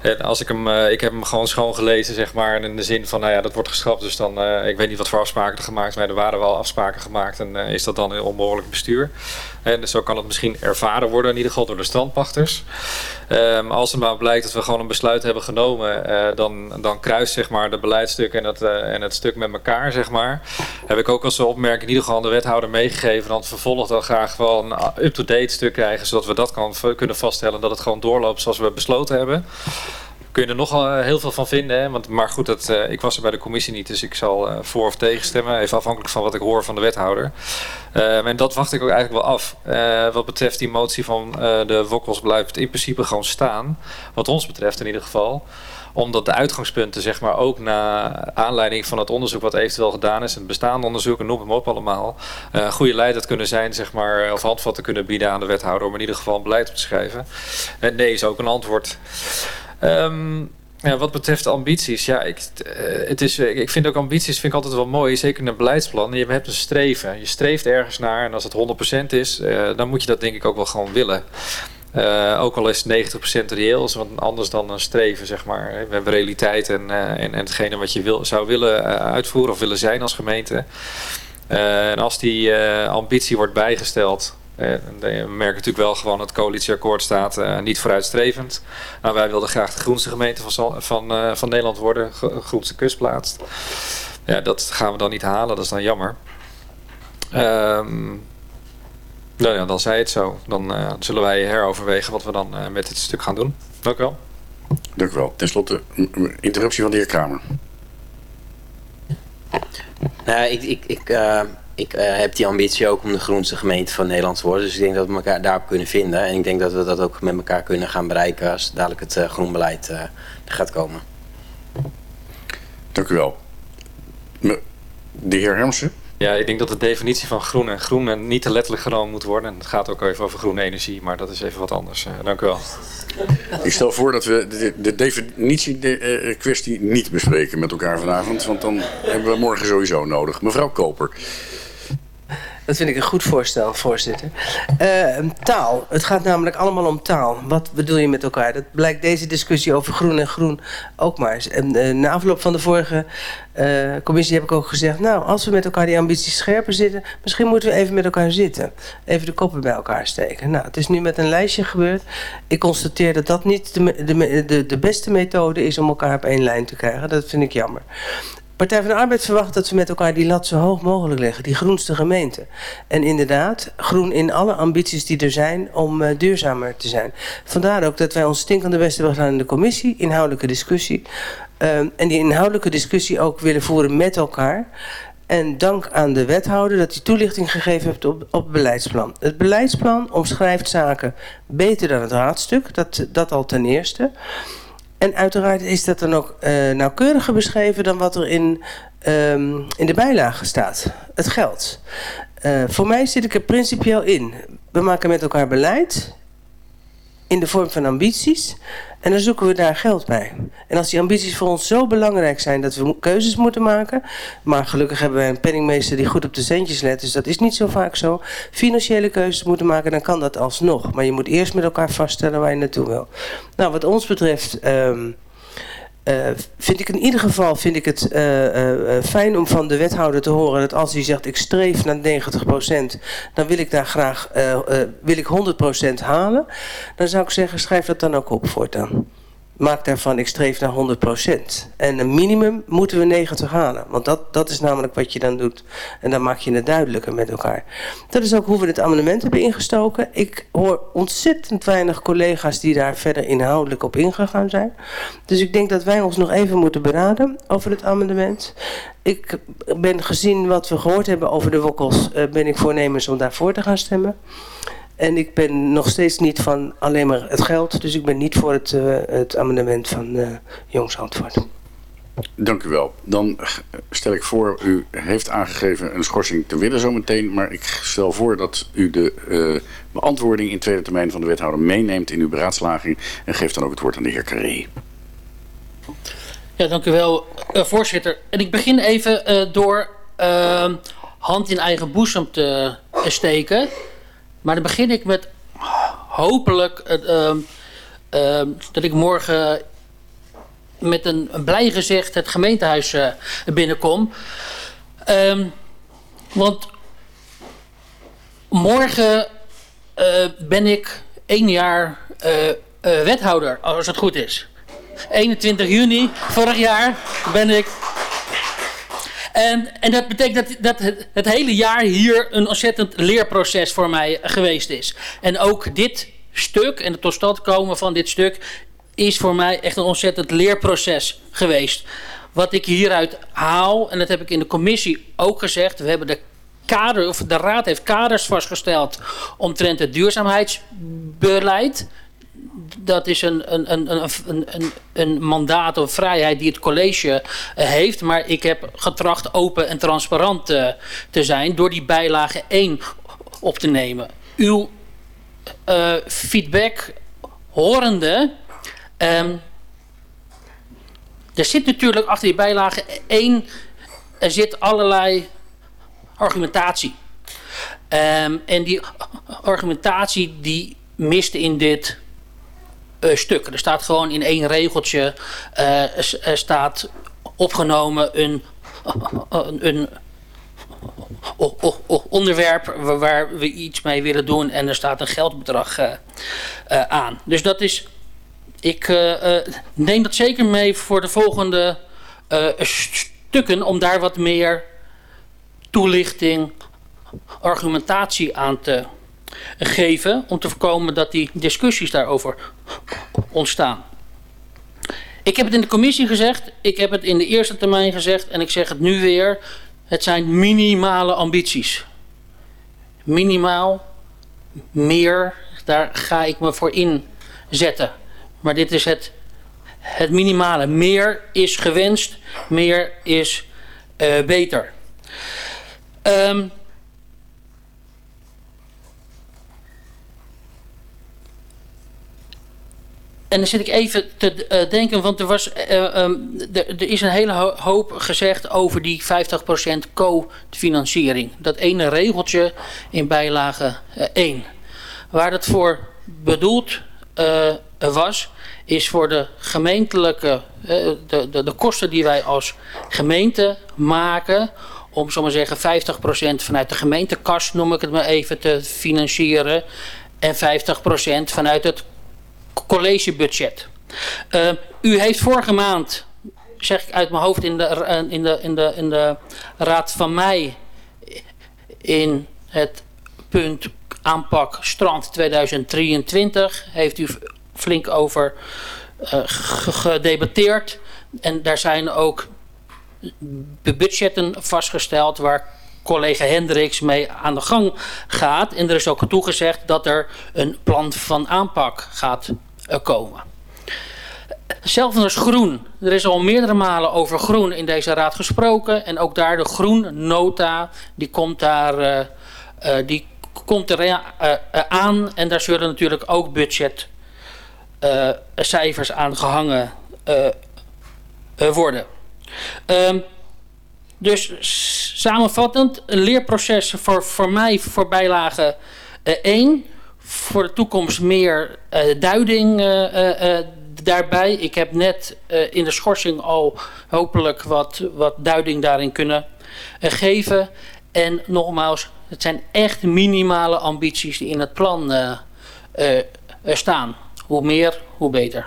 [SPEAKER 19] en als ik hem, ik heb hem gewoon schoon gelezen, zeg maar, in de zin van, nou ja, dat wordt geschrapt, dus dan, ik weet niet wat voor afspraken er gemaakt zijn, er waren wel afspraken gemaakt en is dat dan een onbehoorlijk bestuur. En dus zo kan het misschien ervaren worden, in ieder geval door de strandpachters. Um, als het maar blijkt dat we gewoon een besluit hebben genomen, dan, dan kruist zeg maar de beleidstuk en het, en het stuk met elkaar, zeg maar. Heb ik ook als opmerking in ieder geval aan de wethouder meegegeven, dat we vervolgens dan graag wel een up-to-date stuk krijgen, zodat we dat kan, kunnen vaststellen dat het gewoon doorloopt zoals we besloten hebben kun je er nogal heel veel van vinden. Hè? Want, maar goed, dat, uh, ik was er bij de commissie niet, dus ik zal uh, voor of tegen stemmen. Even afhankelijk van wat ik hoor van de wethouder. Uh, en dat wacht ik ook eigenlijk wel af. wat betreft die motie van de Wokkels blijft in principe gewoon staan. Wat ons betreft in ieder geval omdat de uitgangspunten, zeg maar, ook na aanleiding van het onderzoek wat eventueel gedaan is, het bestaande onderzoek en noem hem op allemaal, goede leiders kunnen zijn, zeg maar, of handvatten kunnen bieden aan de wethouder om in ieder geval een beleid te schrijven. En nee is ook een antwoord. Um, ja, wat betreft ambities, ja, ik, uh, het is, ik vind ook ambities vind ik altijd wel mooi, zeker in een beleidsplan. Je hebt een streven, je streeft ergens naar en als het 100% is, uh, dan moet je dat denk ik ook wel gewoon willen. Uh, ook al is 90% reëel, is anders dan een streven, zeg maar. We hebben realiteit en, en, en hetgene wat je wil, zou willen uitvoeren of willen zijn als gemeente. en als die ambitie wordt bijgesteld uh, we merken natuurlijk wel gewoon dat het coalitieakkoord staat uh, niet vooruitstrevend. Nou, wij wilden graag de groenste gemeente van, van, uh, van Nederland worden, groenste kustplaats. Ja, dat gaan we dan niet halen, dat is dan jammer. Um, nou ja, dan zei het zo. Dan zullen wij heroverwegen wat we dan met dit stuk gaan doen. Dank u wel.
[SPEAKER 10] Dank u wel. Ten slotte, interruptie van de heer Kramer.
[SPEAKER 11] Nou, ik, ik, ik ik uh, heb die ambitie ook om de groenste gemeente van Nederland te worden. Dus ik denk dat we elkaar daarop kunnen vinden. En ik denk dat we dat ook met elkaar kunnen gaan bereiken als dadelijk het uh, groenbeleid uh, gaat komen.
[SPEAKER 10] Dank u wel. De heer Hermsen?
[SPEAKER 19] Ja, ik denk dat de definitie van groen en groen niet te letterlijk genomen moet worden. En het gaat ook even over groene energie, maar dat is even wat anders. dank u wel.
[SPEAKER 10] Ik stel voor dat we de, de definitie-kwestie niet bespreken met elkaar vanavond. Want dan hebben we morgen sowieso nodig. Mevrouw Koper.
[SPEAKER 20] Dat vind ik een goed voorstel, voorzitter. Uh, taal. Het gaat namelijk allemaal om taal. Wat bedoel je met elkaar? Dat blijkt deze discussie over groen en groen ook maar eens. En uh, na afloop van de vorige uh, commissie heb ik ook gezegd... nou, als we met elkaar die ambities scherper zitten... misschien moeten we even met elkaar zitten. Even de koppen bij elkaar steken. Nou, het is nu met een lijstje gebeurd. Ik constateer dat dat niet de, de, de beste methode is... om elkaar op één lijn te krijgen. Dat vind ik jammer. Partij van de Arbeid verwacht dat we met elkaar die lat zo hoog mogelijk leggen. Die groenste gemeente. En inderdaad, groen in alle ambities die er zijn om uh, duurzamer te zijn. Vandaar ook dat wij ons stinkende best hebben gedaan in de commissie. Inhoudelijke discussie. Uh, en die inhoudelijke discussie ook willen voeren met elkaar. En dank aan de wethouder dat hij toelichting gegeven heeft op, op het beleidsplan. Het beleidsplan omschrijft zaken beter dan het raadstuk. Dat, dat al ten eerste. En uiteraard is dat dan ook uh, nauwkeuriger beschreven dan wat er in, um, in de bijlage staat. Het geld. Uh, voor mij zit ik er principieel in. We maken met elkaar beleid in de vorm van ambities. En dan zoeken we daar geld bij. En als die ambities voor ons zo belangrijk zijn dat we keuzes moeten maken. Maar gelukkig hebben wij een penningmeester die goed op de centjes let. Dus dat is niet zo vaak zo. Financiële keuzes moeten maken, dan kan dat alsnog. Maar je moet eerst met elkaar vaststellen waar je naartoe wil. Nou, wat ons betreft... Um, uh, vind ik in ieder geval vind ik het uh, uh, fijn om van de wethouder te horen dat als hij zegt ik streef naar 90%, dan wil ik daar graag wil ik 100% halen. Dan zou ik zeggen schrijf dat dan ook op voortaan maak daarvan, ik streef naar 100%. En een minimum moeten we 90 halen. Want dat, dat is namelijk wat je dan doet. En dan maak je het duidelijker met elkaar. Dat is ook hoe we het amendement hebben ingestoken. Ik hoor ontzettend weinig collega's die daar verder inhoudelijk op ingegaan zijn. Dus ik denk dat wij ons nog even moeten beraden over het amendement. Ik ben gezien wat we gehoord hebben over de wokkels, uh, ben ik voornemens om daarvoor te gaan stemmen. En ik ben nog steeds niet van alleen maar het geld. Dus ik ben niet voor het, uh, het amendement van uh, Jongs Antwoord.
[SPEAKER 10] Dank u wel. Dan stel ik voor, u heeft aangegeven een schorsing te willen zometeen. Maar ik stel voor dat u de uh, beantwoording in tweede termijn van de wethouder meeneemt in uw beraadslaging. En geeft dan ook het woord aan de heer Carré.
[SPEAKER 15] Ja, dank u wel, uh, voorzitter. En ik begin even uh, door hand in eigen boezem te steken. Maar dan begin ik met hopelijk uh, uh, dat ik morgen met een, blij gezicht het gemeentehuis uh, binnenkom. Um, want morgen uh, ben ik één jaar uh, wethouder, als het goed is. 21 juni vorig jaar ben ik en, en dat betekent dat, dat het, hele jaar hier een ontzettend leerproces voor mij geweest is. En ook dit stuk en het tot stand komen van dit stuk is voor mij echt een ontzettend leerproces geweest. Wat ik hieruit haal, en dat heb ik in de commissie ook gezegd, we hebben de kader, of de raad heeft kaders vastgesteld omtrent het duurzaamheidsbeleid dat is een, een, een, een, een, een mandaat of vrijheid die het college uh, heeft. Maar ik heb getracht open en transparant uh, te zijn door die bijlage 1 op te nemen. Uw uh, feedback horende. Um, er zit natuurlijk achter die bijlage 1 er zit allerlei argumentatie. Um, en die argumentatie die miste in dit stuk. Er staat gewoon in één regeltje er staat opgenomen een, een, onderwerp waar we iets mee willen doen en er staat een geldbedrag uh, aan. Dus dat is, ik neem dat zeker mee voor de volgende stukken om daar wat meer toelichting, argumentatie aan te geven om te voorkomen dat die discussies daarover ontstaan. Ik heb het in de commissie gezegd, ik heb het in de eerste termijn gezegd en ik zeg het nu weer. Het zijn minimale ambities. Minimaal, meer, daar ga ik me voor inzetten. Maar dit is het, het minimale. Meer is gewenst, meer is uh, beter. Um, En dan zit ik even te uh, denken, want er, was, uh, um, er is een hele hoop gezegd over die 50% co-financiering. Dat ene regeltje in bijlage uh, 1. Waar dat voor bedoeld was, is voor de gemeentelijke, de, de, de kosten die wij als gemeente maken om zomaar zeggen 50% vanuit de gemeentekast, noem ik het maar even, te financieren. En 50% vanuit het collegebudget. Uh, u heeft vorige maand, zeg ik uit mijn hoofd in de, in de, in de, in de raad van mei, in het punt aanpak strand 2023, heeft u flink over uh, gedebatteerd. En daar zijn ook budgetten vastgesteld waar collega Hendricks mee aan de gang gaat. En er is ook toegezegd dat er een plan van aanpak gaat eh, komen. Als groen. Er is al meerdere malen over groen in deze raad gesproken. En ook daar de groennota, die komt daar uh, uh, die komt er aan. En daar zullen natuurlijk ook budgetcijfers aan gehangen worden. Um, dus samenvattend, een leerproces voor, voor mij voor bijlage 1. voor de toekomst meer duiding daarbij. Ik heb net in de schorsing al hopelijk wat, wat duiding daarin kunnen geven. En nogmaals, het zijn echt minimale ambities die in het plan staan. Hoe meer, hoe beter.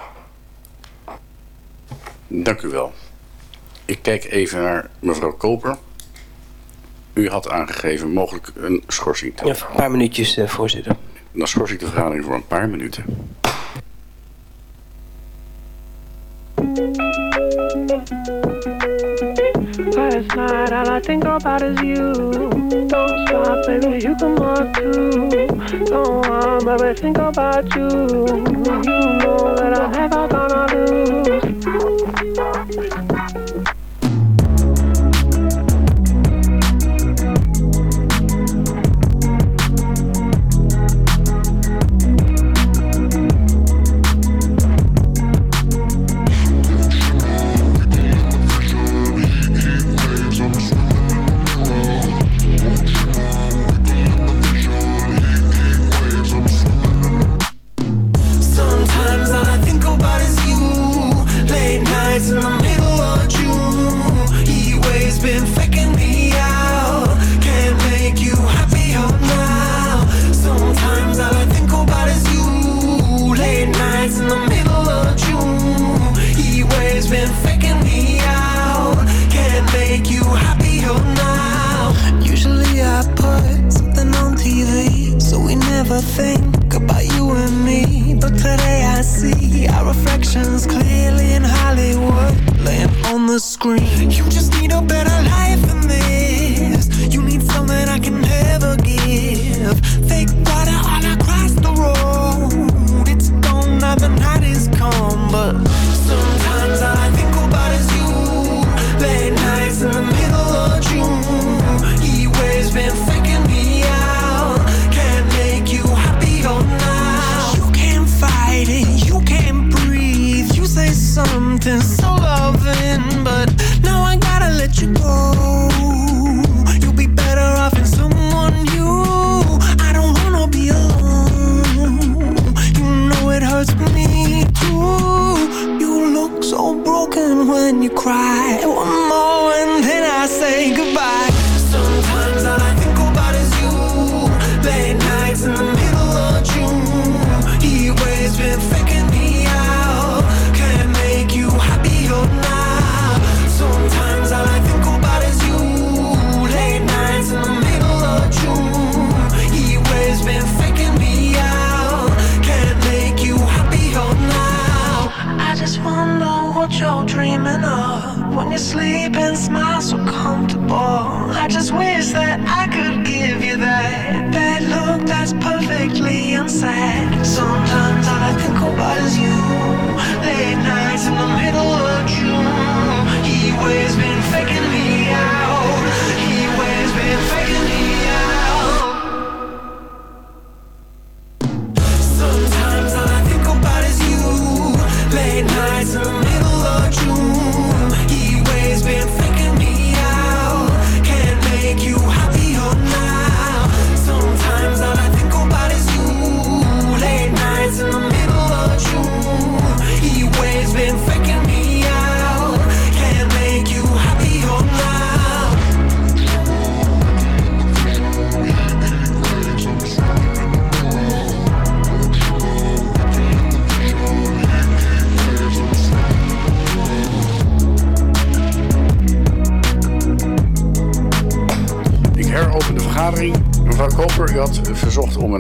[SPEAKER 10] Dank u wel. Ik kijk even naar mevrouw Koper. U had aangegeven mogelijk een schorsing te
[SPEAKER 20] Ja, een paar minuutjes, voorzitter.
[SPEAKER 10] Dan schors ik de vergadering voor een paar minuten.
[SPEAKER 21] Last night, all I think about is you. Don't stop, baby, you can walk too. Don't want, baby, think about you. You know that I'm never gonna lose.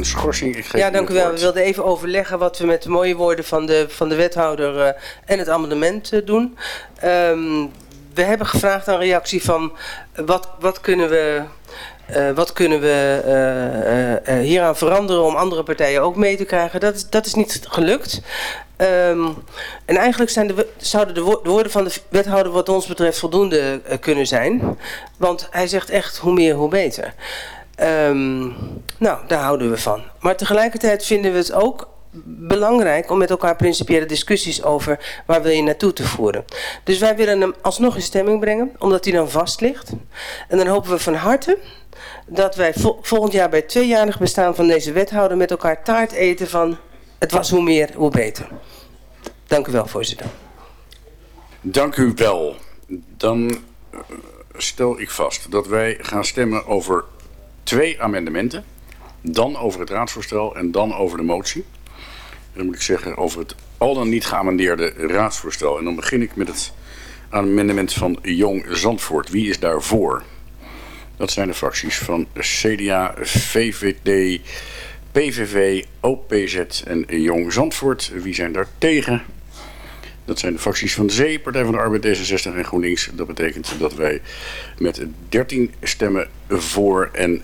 [SPEAKER 10] Een schorsing. Ik geef
[SPEAKER 20] Ja, dank u wel. We wilden even overleggen wat we met de mooie woorden van de, van de wethouder eh, en het amendement eh, doen. Ehm, we hebben gevraagd aan reactie van wat, wat kunnen we... Uh, wat kunnen we uh, uh, hieraan veranderen om andere partijen ook mee te krijgen? Dat is, dat is niet gelukt. Um, en eigenlijk zijn de, zouden de, wo de, woorden van de wethouder wat ons betreft voldoende kunnen zijn. Want hij zegt echt hoe meer hoe beter. Um, nou, daar houden we van. Maar tegelijkertijd vinden we het ook belangrijk om met elkaar principiële discussies over waar wil je naartoe te voeren. Dus wij willen hem alsnog in stemming brengen, omdat hij dan vast ligt. En dan hopen we van harte dat wij vol volgend jaar bij tweejarig bestaan van deze wethouder met elkaar taart eten van het was hoe meer, hoe beter. Dank u wel, voorzitter.
[SPEAKER 10] Dank u wel. Dan stel ik vast dat wij gaan stemmen over twee amendementen. Dan over het raadsvoorstel en dan over de motie. Dan moet ik zeggen over het al dan niet geamendeerde raadsvoorstel. En dan begin ik met het amendement van Jong Zandvoort. Wie is daarvoor? Dat zijn de fracties van CDA, VVD, PVV, OPZ en Jong Zandvoort. Wie zijn daar tegen? Dat zijn de fracties van Zee, Partij van de Arbeid, D66 en GroenLinks. Dat betekent dat wij met 13 stemmen voor en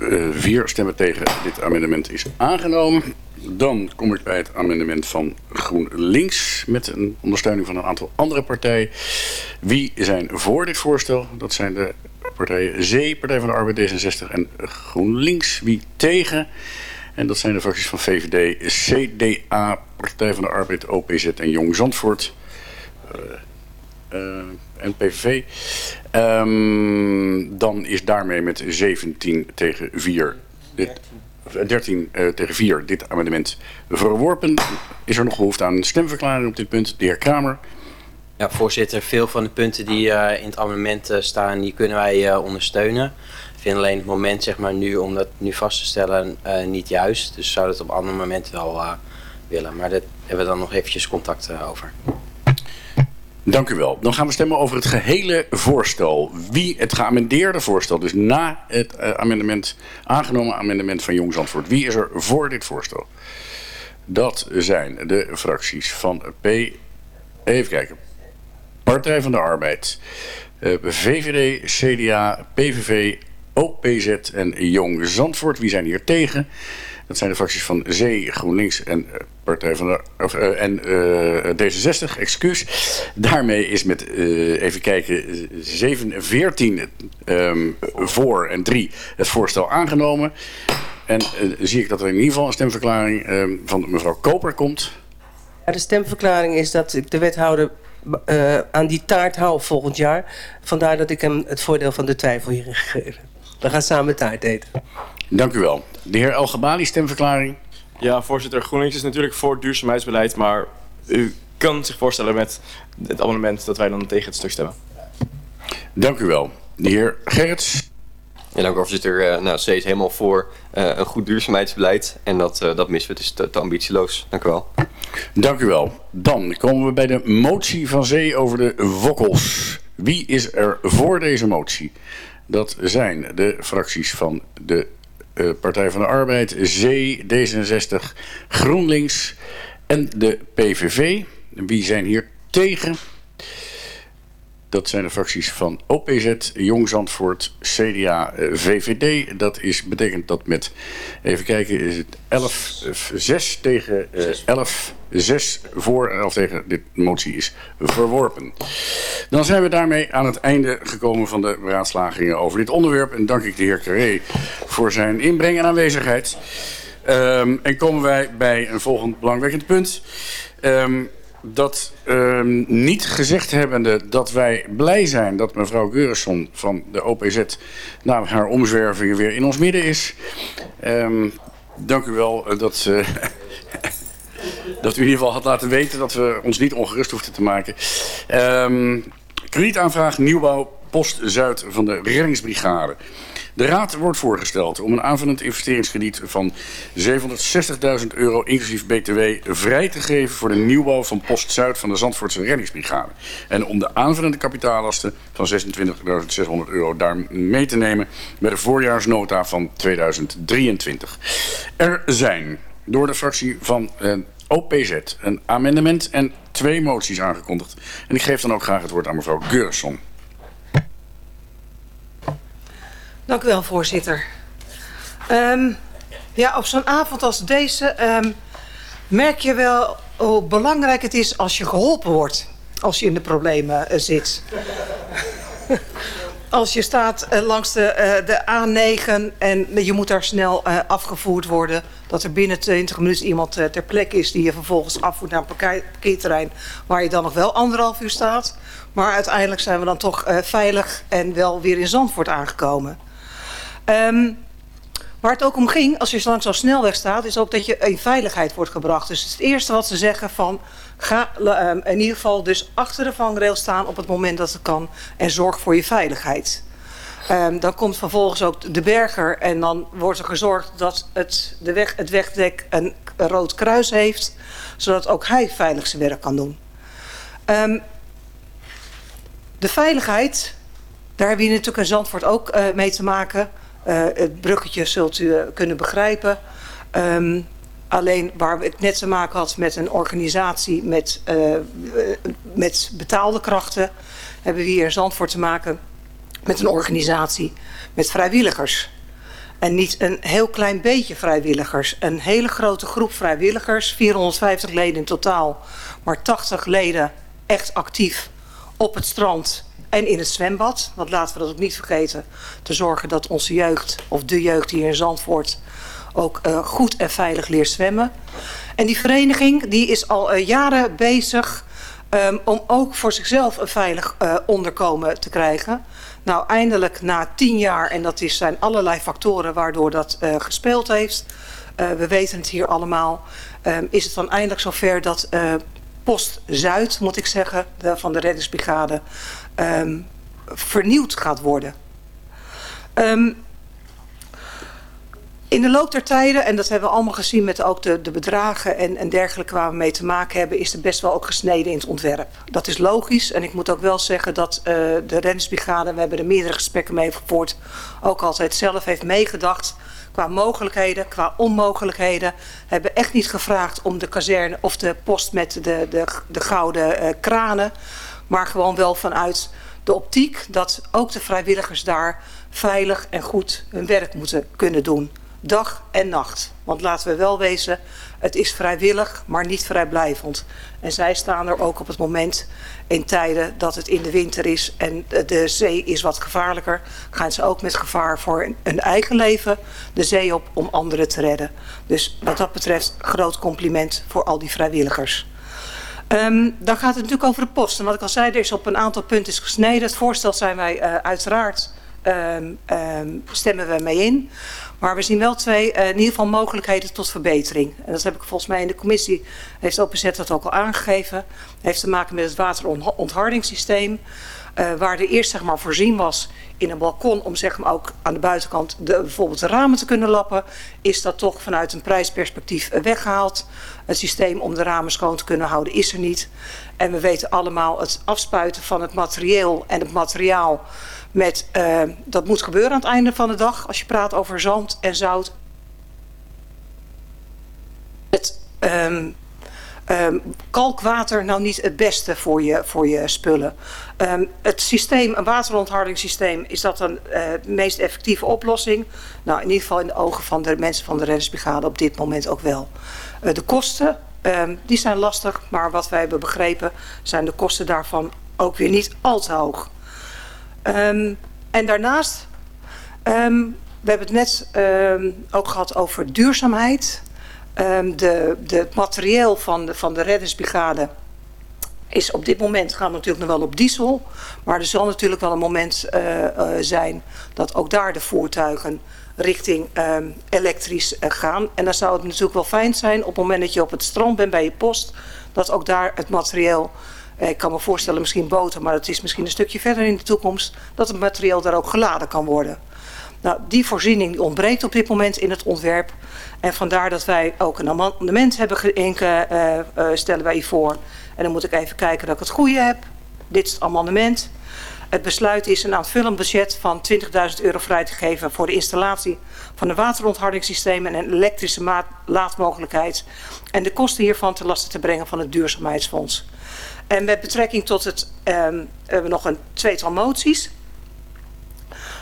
[SPEAKER 10] uh, 4 stemmen tegen dit amendement is aangenomen. Dan kom ik bij het amendement van GroenLinks met een ondersteuning van een aantal andere partijen. Wie zijn voor dit voorstel? Dat zijn de partijen Zee, Partij van de Arbeid, D66 en GroenLinks. Wie tegen? En dat zijn de fracties van VVD, CDA, Partij van de Arbeid, OPZ en Jong Zandvoort. Uh, uh, en PVV. Um, dan is daarmee met 17 tegen 4 dit, 13 uh, tegen 4 dit amendement verworpen. Is er nog behoefte aan een stemverklaring op dit punt? De heer Kramer.
[SPEAKER 11] Ja, voorzitter, veel van de punten die uh, in het amendement uh, staan, die kunnen wij uh, ondersteunen. Ik vind alleen het moment, zeg maar, nu om dat nu vast te stellen niet juist. Dus zou dat op andere momenten wel willen. Maar daar hebben we dan nog eventjes contact over.
[SPEAKER 10] Dank u wel. Dan gaan we stemmen over het gehele voorstel. Wie het geamendeerde voorstel, dus na het uh, amendement, aangenomen amendement van Jong Zandvoort. Wie is er voor dit voorstel? Dat zijn de fracties van P. Even kijken. Partij van de Arbeid, uh, VVD, CDA, PVV, OPZ en Jong Zandvoort. Wie zijn hier tegen? Dat zijn de fracties van Zee, GroenLinks en uh, Partij van de, of, uh, en uh, D66, excuus. Daarmee is met, even kijken, 7, 14 um, voor en 3 het voorstel aangenomen. En zie ik dat er in ieder geval een stemverklaring um, van mevrouw Koper komt.
[SPEAKER 20] Ja, de stemverklaring is dat ik de wethouder aan die taart hou volgend jaar. Vandaar dat ik hem het voordeel van de twijfel hierin gegeven. We gaan samen taart eten.
[SPEAKER 10] Dank u wel. De heer El Gabali, stemverklaring.
[SPEAKER 12] Ja, voorzitter. GroenLinks is natuurlijk voor duurzaamheidsbeleid, maar u kan zich voorstellen met het amendement dat wij dan tegen het stuk stemmen.
[SPEAKER 10] Dank u wel. De heer Gerrits.
[SPEAKER 13] Ja, dank u voorzitter. Uh, nou, C is helemaal voor uh, een goed duurzaamheidsbeleid en dat, uh, dat missen we. Het is te, te ambitieloos. Dank u wel.
[SPEAKER 10] Dank u wel. Dan komen we bij de motie van Zee over de wokkels. Wie is er voor deze motie? Dat zijn de fracties van de Partij van de Arbeid, Zee, D66, GroenLinks en de PVV. Wie zijn hier tegen? Dat zijn de fracties van OPZ, Jong Zandvoort, CDA, VVD. Dat is, betekent dat met, even kijken, is het 11, 6 tegen uh, 11, 6 voor en 11 tegen. Dit motie is verworpen. Dan zijn we daarmee aan het einde gekomen van de beraadslagingen over dit onderwerp. En dank ik de heer Carré voor zijn inbreng en aanwezigheid. Um, en komen wij bij een volgend belangwekkend punt. Um, dat um, niet gezegd hebbende dat wij blij zijn dat mevrouw Geurisson van de OPZ na haar omzwervingen weer in ons midden is. Um, dank u wel dat, uh, dat u in ieder geval had laten weten dat we ons niet ongerust hoefden te maken. Um, kredietaanvraag nieuwbouw Post Zuid van de reddingsbrigade. De raad wordt voorgesteld om een aanvullend investeringskrediet van 760.000 euro inclusief btw vrij te geven voor de nieuwbouw van Post Zuid van de Zandvoortse reddingsbrigade. En om de aanvullende kapitaallasten van 26.600 euro daar mee te nemen bij de voorjaarsnota van 2023. Er zijn door de fractie van eh, OPZ. Een amendement en twee moties aangekondigd. En ik geef dan ook graag het woord aan mevrouw Geurisson.
[SPEAKER 22] Dank u wel, voorzitter. Ehm, ja, op zo'n avond als deze ehm, merk je wel hoe belangrijk het is als je geholpen wordt. Als je in de problemen eh, zit. als je staat eh, langs de, eh, de A9 en je moet daar snel afgevoerd worden... dat er binnen 20 minuten iemand ter plekke is... die je vervolgens afvoert naar een parkeer- parkeerterrein... waar je dan nog wel anderhalf uur staat. Maar uiteindelijk zijn we dan toch veilig en wel weer in Zandvoort aangekomen. Ehm, waar het ook om ging, als je langs zo'n snelweg staat... is ook dat je in veiligheid wordt gebracht. Dus het, eerste wat ze zeggen van... ga ehm, in ieder geval dus achter de vangrail staan op het moment dat het kan... en zorg voor je veiligheid. Ehm, dan komt vervolgens ook de berger en dan wordt er gezorgd dat het, de weg, het wegdek een, rood kruis heeft... zodat ook hij veilig zijn werk kan doen. De veiligheid, daar hebben we natuurlijk in Zandvoort ook eh, mee te maken. Eh, het bruggetje zult u eh, kunnen begrijpen. Ehm, alleen waar we het net te maken had met een organisatie met, eh, met betaalde krachten... hebben we hier in Zandvoort te maken met een organisatie met vrijwilligers. En niet een heel klein beetje vrijwilligers. Een hele grote groep vrijwilligers, 450 leden in totaal. Maar 80 leden echt actief op het strand en in het zwembad. Want laten we dat ook niet vergeten. Te zorgen dat onze jeugd, of de jeugd hier in Zandvoort... ook eh, goed en veilig leert zwemmen. En die vereniging die is al eh, jaren bezig... ehm, om ook voor zichzelf een veilig eh, onderkomen te krijgen. Nou, eindelijk na tien jaar, en dat is, zijn allerlei factoren waardoor dat gespeeld heeft. We weten het hier allemaal. ehm, is het dan eindelijk zover dat Post Zuid, moet ik zeggen, van de reddingsbrigade, ehm, vernieuwd gaat worden. Ehm, in de loop der tijden, en dat hebben we allemaal gezien met ook de, de bedragen en, en dergelijke waar we mee te maken hebben, is er best wel ook gesneden in het ontwerp. Dat is logisch en ik moet ook wel zeggen dat uh, de reddingsbrigade, we hebben er meerdere gesprekken mee gevoerd, ook altijd zelf heeft meegedacht qua mogelijkheden, qua onmogelijkheden. Hebben echt niet gevraagd om de kazerne of de post met de, de, de gouden uh, kranen, maar gewoon wel vanuit de optiek dat ook de vrijwilligers daar veilig en goed hun werk moeten kunnen doen dag en nacht. Want laten we wel wezen, het is vrijwillig, maar niet vrijblijvend. En zij staan er ook op het moment in tijden dat het in de winter is en de zee is wat gevaarlijker. Gaan ze ook met gevaar voor hun eigen leven de zee op om anderen te redden. Dus wat dat betreft groot compliment voor al die vrijwilligers. Um, dan gaat het natuurlijk over de post. En wat ik al zei, er is op een aantal punten gesneden. Het voorstel zijn wij uh, uiteraard um, um, stemmen we mee in. Maar we zien wel twee, uh, in ieder geval mogelijkheden tot verbetering. En dat heb ik volgens mij in de commissie, heeft OPZ dat ook al aangegeven. Het heeft te maken met het wateronthardingssysteem. Uh, waar er eerst zeg maar, voorzien was in een balkon om zeg maar, ook aan de buitenkant de, bijvoorbeeld de ramen te kunnen lappen, is dat toch vanuit een prijsperspectief weggehaald. Het systeem om de ramen schoon te kunnen houden is er niet. En we weten allemaal het afspuiten van het materieel en het materiaal met, uh, dat moet gebeuren aan het einde van de dag als je praat over zand en zout. Het um, um, kalkwater nou niet het beste voor je, voor je spullen. Um, het systeem, een wateronthardingssysteem, is dat een uh, meest effectieve oplossing? Nou, in ieder geval in de ogen van de mensen van de reddingsbrigade op dit moment ook wel. Uh, de kosten, um, die zijn lastig, maar wat wij hebben begrepen zijn de kosten daarvan ook weer niet al te hoog. En daarnaast, we hebben het net ook gehad over duurzaamheid. Um, de, de, het materieel van de, van de reddingsbrigade is op dit moment, gaat natuurlijk nog wel op diesel. Maar er zal natuurlijk wel een moment uh, uh, zijn dat ook daar de voertuigen richting um, elektrisch uh, gaan. En dan zou het natuurlijk wel fijn zijn op het moment dat je op het strand bent bij je post, dat ook daar het materieel ik kan me voorstellen misschien boter, maar het is misschien een stukje verder in de toekomst... dat het materiaal daar ook geladen kan worden. Nou, die voorziening ontbreekt op dit moment in het ontwerp. En vandaar dat wij ook een amendement hebben geïnken, uh, uh, stellen wij voor. En dan moet ik even kijken dat ik het goede heb. Dit is het amendement. Het besluit is een aanvullend budget van 20.000 euro vrij te geven voor de installatie van een wateronthardingssysteem en een elektrische laadmogelijkheid. En de kosten hiervan te lasten te brengen van het duurzaamheidsfonds. En met betrekking tot het, we hebben nog een tweetal moties.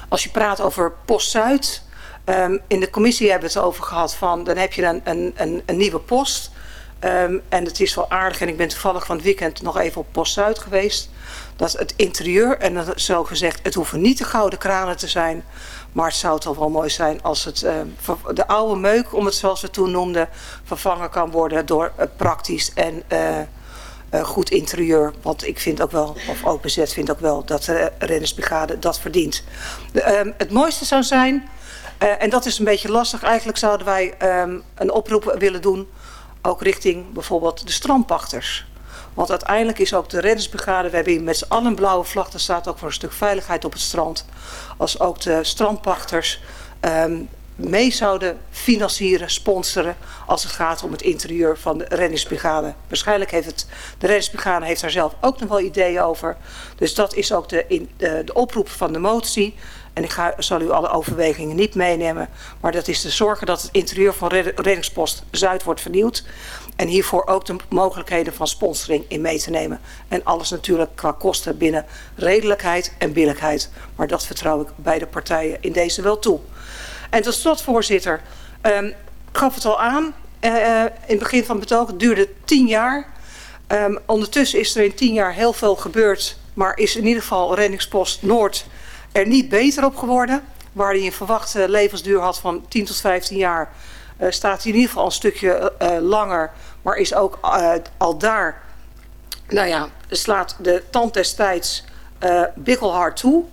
[SPEAKER 22] Als je praat over Post Zuid, um, in de commissie hebben we het over gehad van, dan heb je een, een, een, nieuwe post. Um, en het is wel aardig en ik ben toevallig van het weekend nog even op Post Zuid geweest. Dat het interieur, en dat zo gezegd, het hoeven niet de gouden kranen te zijn. Maar het zou toch wel mooi zijn als het, uh, de oude meuk, om het zoals we toen noemden, vervangen kan worden door uh, praktisch en uh, uh, goed interieur. Want ik vind ook wel, of openzet vind ook wel, dat de rennersbrigade dat verdient. De, het mooiste zou zijn, uh, en dat is een beetje lastig, eigenlijk zouden wij um, een oproep willen doen, ook richting bijvoorbeeld de strandpachters. Want uiteindelijk is ook de reddingsbrigade, we hebben hier met z'n allen blauwe vlag, dat staat ook voor een stuk veiligheid op het strand. Als ook de strandpachters um, mee zouden financieren, sponsoren als het gaat om het interieur van de reddingsbrigade. Waarschijnlijk heeft het, de reddingsbrigade heeft daar zelf ook nog wel ideeën over. Dus dat is ook de, in, de, de oproep van de motie. En ik ga, zal u alle overwegingen niet meenemen. Maar dat is te zorgen dat het interieur van reddingspost Zuid wordt vernieuwd. En hiervoor ook de mogelijkheden van sponsoring in mee te nemen. En alles natuurlijk qua kosten binnen redelijkheid en billijkheid. Maar dat vertrouw ik beide partijen in deze wel toe. En tot slot, voorzitter, um, gaf het al aan. Uh, in het begin van het betoog, duurde tien jaar. Um, ondertussen is er in tien jaar heel veel gebeurd. Maar is in ieder geval reddingspost Noord er niet beter op geworden. Waar hij een verwachte levensduur had van 10 tot 15 jaar... Uh, staat hij in ieder geval een stukje uh, langer. Maar is ook al daar... Nou ja, slaat de tand destijds bikkelhard toe.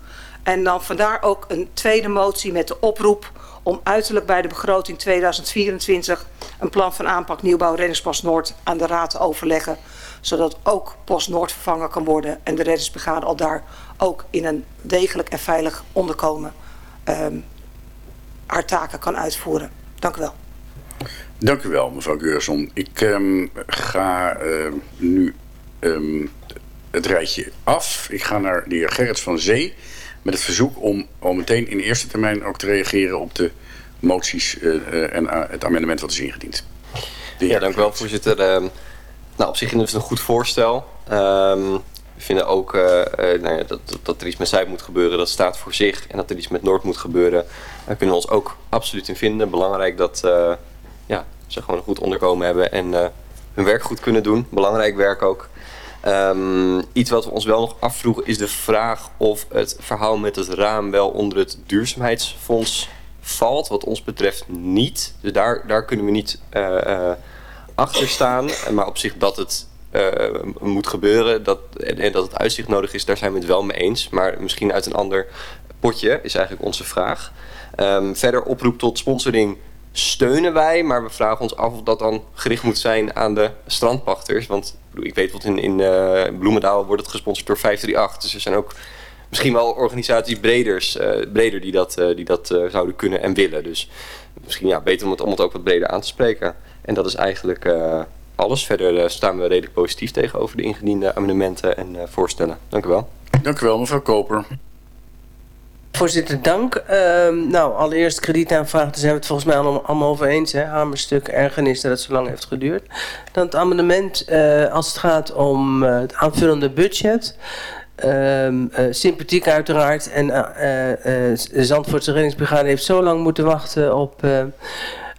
[SPEAKER 22] En dan vandaar ook een tweede motie met de oproep om uiterlijk bij de begroting 2024 een plan van aanpak nieuwbouw Reddingspost Noord aan de Raad te overleggen. Zodat ook Post Noord vervangen kan worden en de reddingsbrigade al daar ook in een degelijk en veilig onderkomen um, haar taken kan uitvoeren. Dank u wel.
[SPEAKER 10] Dank u wel, mevrouw Geurson. Ik um, ga uh, nu um, het rijtje af. Ik ga naar de heer Gerrits van Zee met het verzoek om al meteen in eerste termijn ook te reageren op de moties uh, uh, en uh, het amendement wat is ingediend.
[SPEAKER 13] Ja, dank u wel, voorzitter. Uh, nou, op zich is het een goed voorstel. Um, we vinden ook nou ja, dat, dat er iets met Zuid moet gebeuren, dat staat voor zich. En dat er iets met Noord moet gebeuren, daar kunnen we ons ook absoluut in vinden. Belangrijk dat ja, ze gewoon een goed onderkomen hebben en hun werk goed kunnen doen. Belangrijk werk ook. Um, iets wat we ons wel nog afvroegen is de vraag of het verhaal met het raam wel onder het duurzaamheidsfonds valt. Wat ons betreft niet. Dus daar, daar kunnen we niet achter staan. Maar op zich dat het moet gebeuren dat, en, dat het uitzicht nodig is, daar zijn we het wel mee eens. Maar misschien uit een ander potje is eigenlijk onze vraag. Um, verder oproep tot sponsoring steunen wij, maar we vragen ons af of dat dan gericht moet zijn aan de strandpachters. Want ik weet wat in, in uh, Bloemendaal wordt het gesponsord door 538. Dus er zijn ook misschien wel organisaties breders, uh, breder die dat, die dat zouden kunnen en willen. Dus misschien ja, beter om het, om het ook wat breder aan te spreken. En dat is eigenlijk alles. Verder staan we redelijk positief tegenover de ingediende amendementen en voorstellen. Dank u wel.
[SPEAKER 10] Dank u wel, mevrouw Koper.
[SPEAKER 20] Voorzitter, dank. Uh, nou, allereerst kredietaanvraag, daar zijn we het volgens mij allemaal, allemaal over eens. Hè? Hamerstuk, ergernis dat het zo lang heeft geduurd. Dan het amendement uh, als het gaat om uh, het aanvullende budget. Uh, sympathiek uiteraard. En de Zandvoortse reddingsbrigade heeft zo lang moeten wachten op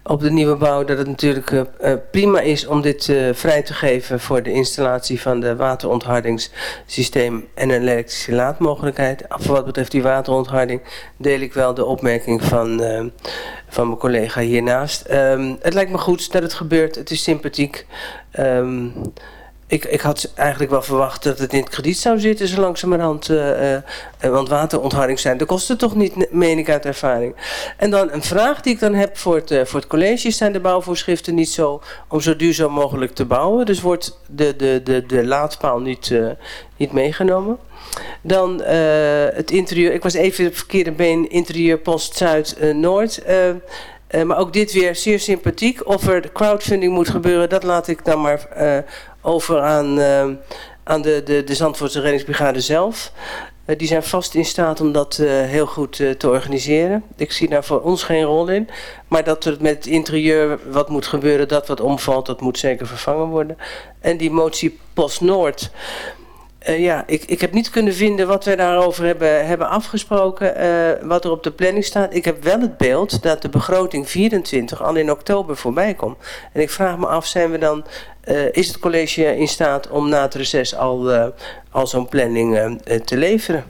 [SPEAKER 20] op de nieuwe bouw dat het natuurlijk uh, prima is om dit uh, vrij te geven voor de installatie van de wateronthardingssysteem en een elektrische laadmogelijkheid. Voor wat betreft die waterontharding deel ik wel de opmerking van, van mijn collega hiernaast. Um, het lijkt me goed dat het gebeurt, het is sympathiek. Um, ik, ik had eigenlijk wel verwacht dat het in het krediet zou zitten zo langzamerhand. Uh, uh, want waterontharding zijn, dat kost het toch niet, meen ik uit ervaring. En dan een vraag die ik dan heb voor het, uh, voor het college. Zijn de bouwvoorschriften niet zo om zo duurzaam mogelijk te bouwen? Dus wordt de, de, de, de laadpaal niet, niet meegenomen? Dan het interieur. Ik was even het verkeerde been. Interieur Post Zuid-Noord. Maar ook dit weer zeer sympathiek. Of er crowdfunding moet gebeuren, dat laat ik dan maar over aan, uh, aan de, de, de reddingsbrigade zelf. Eh, die zijn vast in staat om dat eh, heel goed eh, te organiseren. Ik zie daar voor ons geen rol in. Maar dat er met het interieur wat moet gebeuren, dat wat omvalt, dat moet zeker vervangen worden. En die motie Post Noord. Uh, ja, ik, ik heb niet kunnen vinden wat wij daarover hebben, hebben afgesproken, uh, wat er op de planning staat. Ik heb wel het beeld dat de begroting 24 al in oktober voorbij komt. En ik vraag me af, zijn we dan, uh, is het college in staat om na het reces al, al zo'n planning te leveren?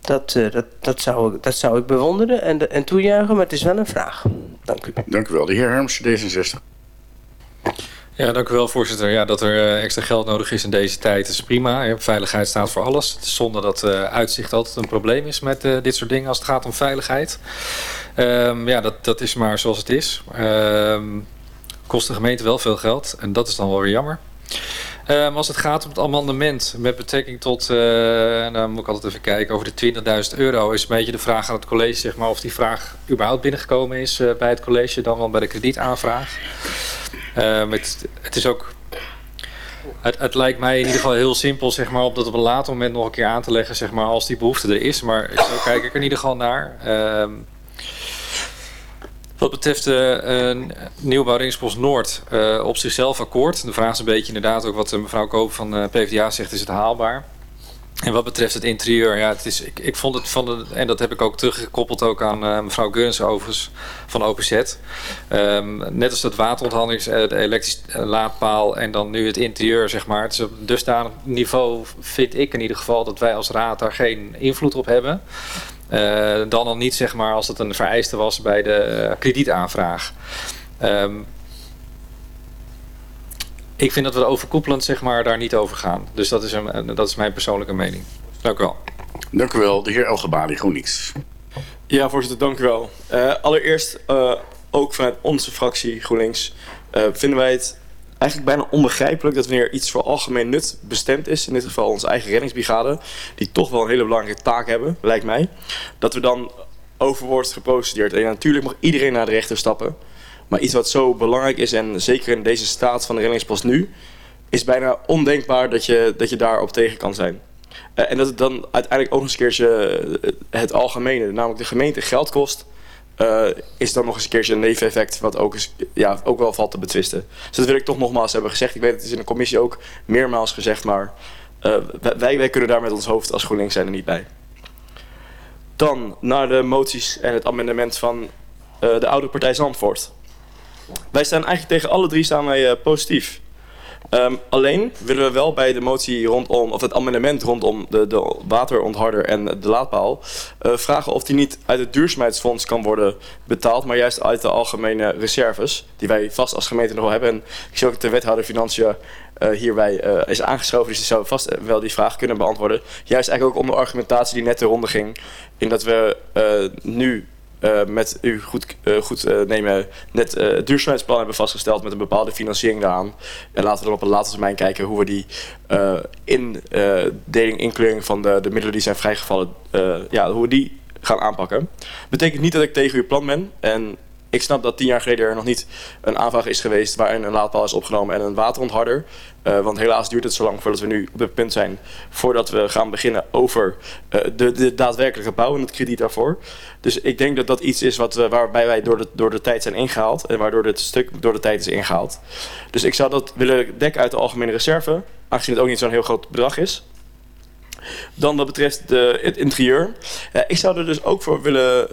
[SPEAKER 20] Dat, dat, dat, zou, dat zou ik bewonderen en, en toejuichen, maar het is wel een vraag. Dank u.
[SPEAKER 10] Dank u wel. De heer Herms, D66.
[SPEAKER 19] Ja, dank u wel, voorzitter. Ja, dat er extra geld nodig is in deze tijd is prima. Veiligheid staat voor alles. Het is zonde dat uh, uitzicht altijd een probleem is met uh, dit soort dingen als het gaat om veiligheid. Um, ja, dat, dat is maar zoals het is. Um, kost de gemeente wel veel geld en dat is dan wel weer jammer. Um, als het gaat om het amendement met betrekking tot, uh, moet ik altijd even kijken, over de 20.000 euro is een beetje de vraag aan het college, zeg maar, of die vraag überhaupt binnengekomen is uh, bij het college, dan wel bij de kredietaanvraag. Um, het, is ook het, het, lijkt mij in ieder geval heel simpel zeg maar, om dat op een later moment nog een keer aan te leggen zeg maar, als die behoefte er is. Maar zo kijk ik er in ieder geval naar. Um, wat betreft de uh, nieuwbouw Ringsbos Noord uh, op zichzelf akkoord. De vraag is een beetje inderdaad ook wat mevrouw Koop van de PvdA zegt, is het haalbaar? En wat betreft het interieur, ja, het is, ik, ik vond het van de, en dat heb ik ook teruggekoppeld ook aan mevrouw Geuns overigens van OPZ. Um, net als dat wateronthandelings, de elektrische laadpaal en dan nu het interieur, zeg maar. Het is dusdanig niveau, vind ik in ieder geval, dat wij als raad daar geen invloed op hebben. Uh, dan al niet, zeg maar, als het een vereiste was bij de kredietaanvraag. Um, ik vind dat we overkoepelend zeg maar, daar niet over gaan. Dus dat is, een, dat is mijn persoonlijke mening. Dank u wel.
[SPEAKER 10] Dank u wel. De heer Elgebali, GroenLinks.
[SPEAKER 12] Ja, voorzitter, dank u wel. Uh, allereerst, uh, ook vanuit onze fractie GroenLinks, uh, vinden wij het eigenlijk bijna onbegrijpelijk dat wanneer iets voor algemeen nut bestemd is, in dit geval onze eigen reddingsbrigade, die toch wel een hele belangrijke taak hebben, lijkt mij, dat we dan over wordt geprocedeerd. En natuurlijk mag iedereen naar de rechter stappen. Maar iets wat zo belangrijk is, en zeker in deze staat van de reddingspost nu, is bijna ondenkbaar dat je, dat je daarop tegen kan zijn. Uh, en dat het dan uiteindelijk ook nog eens een keertje het algemene, namelijk de gemeente geld kost, uh, is dan nog eens een keertje een neveneffect wat ook, is, ja, ook wel valt te betwisten. Dus dat wil ik toch nogmaals hebben gezegd. Ik weet het is in de commissie ook meermaals gezegd, maar uh, wij, wij kunnen daar met ons hoofd als GroenLinks zijn er niet bij. Dan naar de moties en het amendement van uh, de oude partij Zandvoort. Wij staan eigenlijk tegen alle drie uh, positief. Um, alleen willen we wel bij de motie rondom, of het amendement rondom de, de waterontharder en de laadpaal, uh, vragen of die niet uit het duurzaamheidsfonds kan worden betaald, maar juist uit de algemene reserves, die wij vast als gemeente nog wel hebben. En ik zie ook dat de wethouder Financiën uh, hierbij uh, is aangeschoven, dus die zou vast wel die vraag kunnen beantwoorden. Juist eigenlijk ook om de argumentatie die net de ronde ging, in dat we nu uh, met u goed, uh, goed uh, nemen net het duurzaamheidsplan hebben vastgesteld met een bepaalde financiering daaraan. En laten we dan op een latere termijn kijken hoe we die indeling, inkleuring van de, de middelen die zijn vrijgevallen, ja, hoe we die gaan aanpakken. Betekent niet dat ik tegen uw plan ben. En ik snap dat tien jaar geleden er nog niet een aanvraag is geweest waarin een laadpaal is opgenomen en een waterontharder. Uh, want helaas duurt het zo lang voordat we nu op het punt zijn voordat we gaan beginnen over uh, de, de daadwerkelijke bouw en het krediet daarvoor. Dus ik denk dat dat iets is wat, uh, waarbij wij door de, door de tijd zijn ingehaald en waardoor dit stuk door de tijd is ingehaald. Dus ik zou dat willen dekken uit de algemene reserve, aangezien het ook niet zo'n heel groot bedrag is. Dan wat betreft de, het interieur. ik zou er dus ook voor willen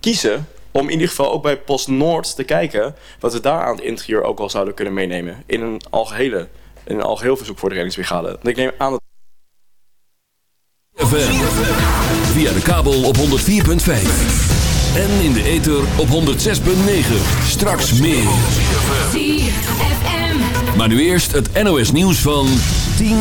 [SPEAKER 12] kiezen om in ieder geval ook bij Post Noord te kijken wat we daar aan het interieur ook al zouden kunnen meenemen. In een algehele, in een algeheel verzoek voor de reddingsbrigade. Want ik neem aan dat...
[SPEAKER 4] Via de kabel op 104.5. En in de ether op 106.9. Straks meer. Maar nu eerst het NOS nieuws van 10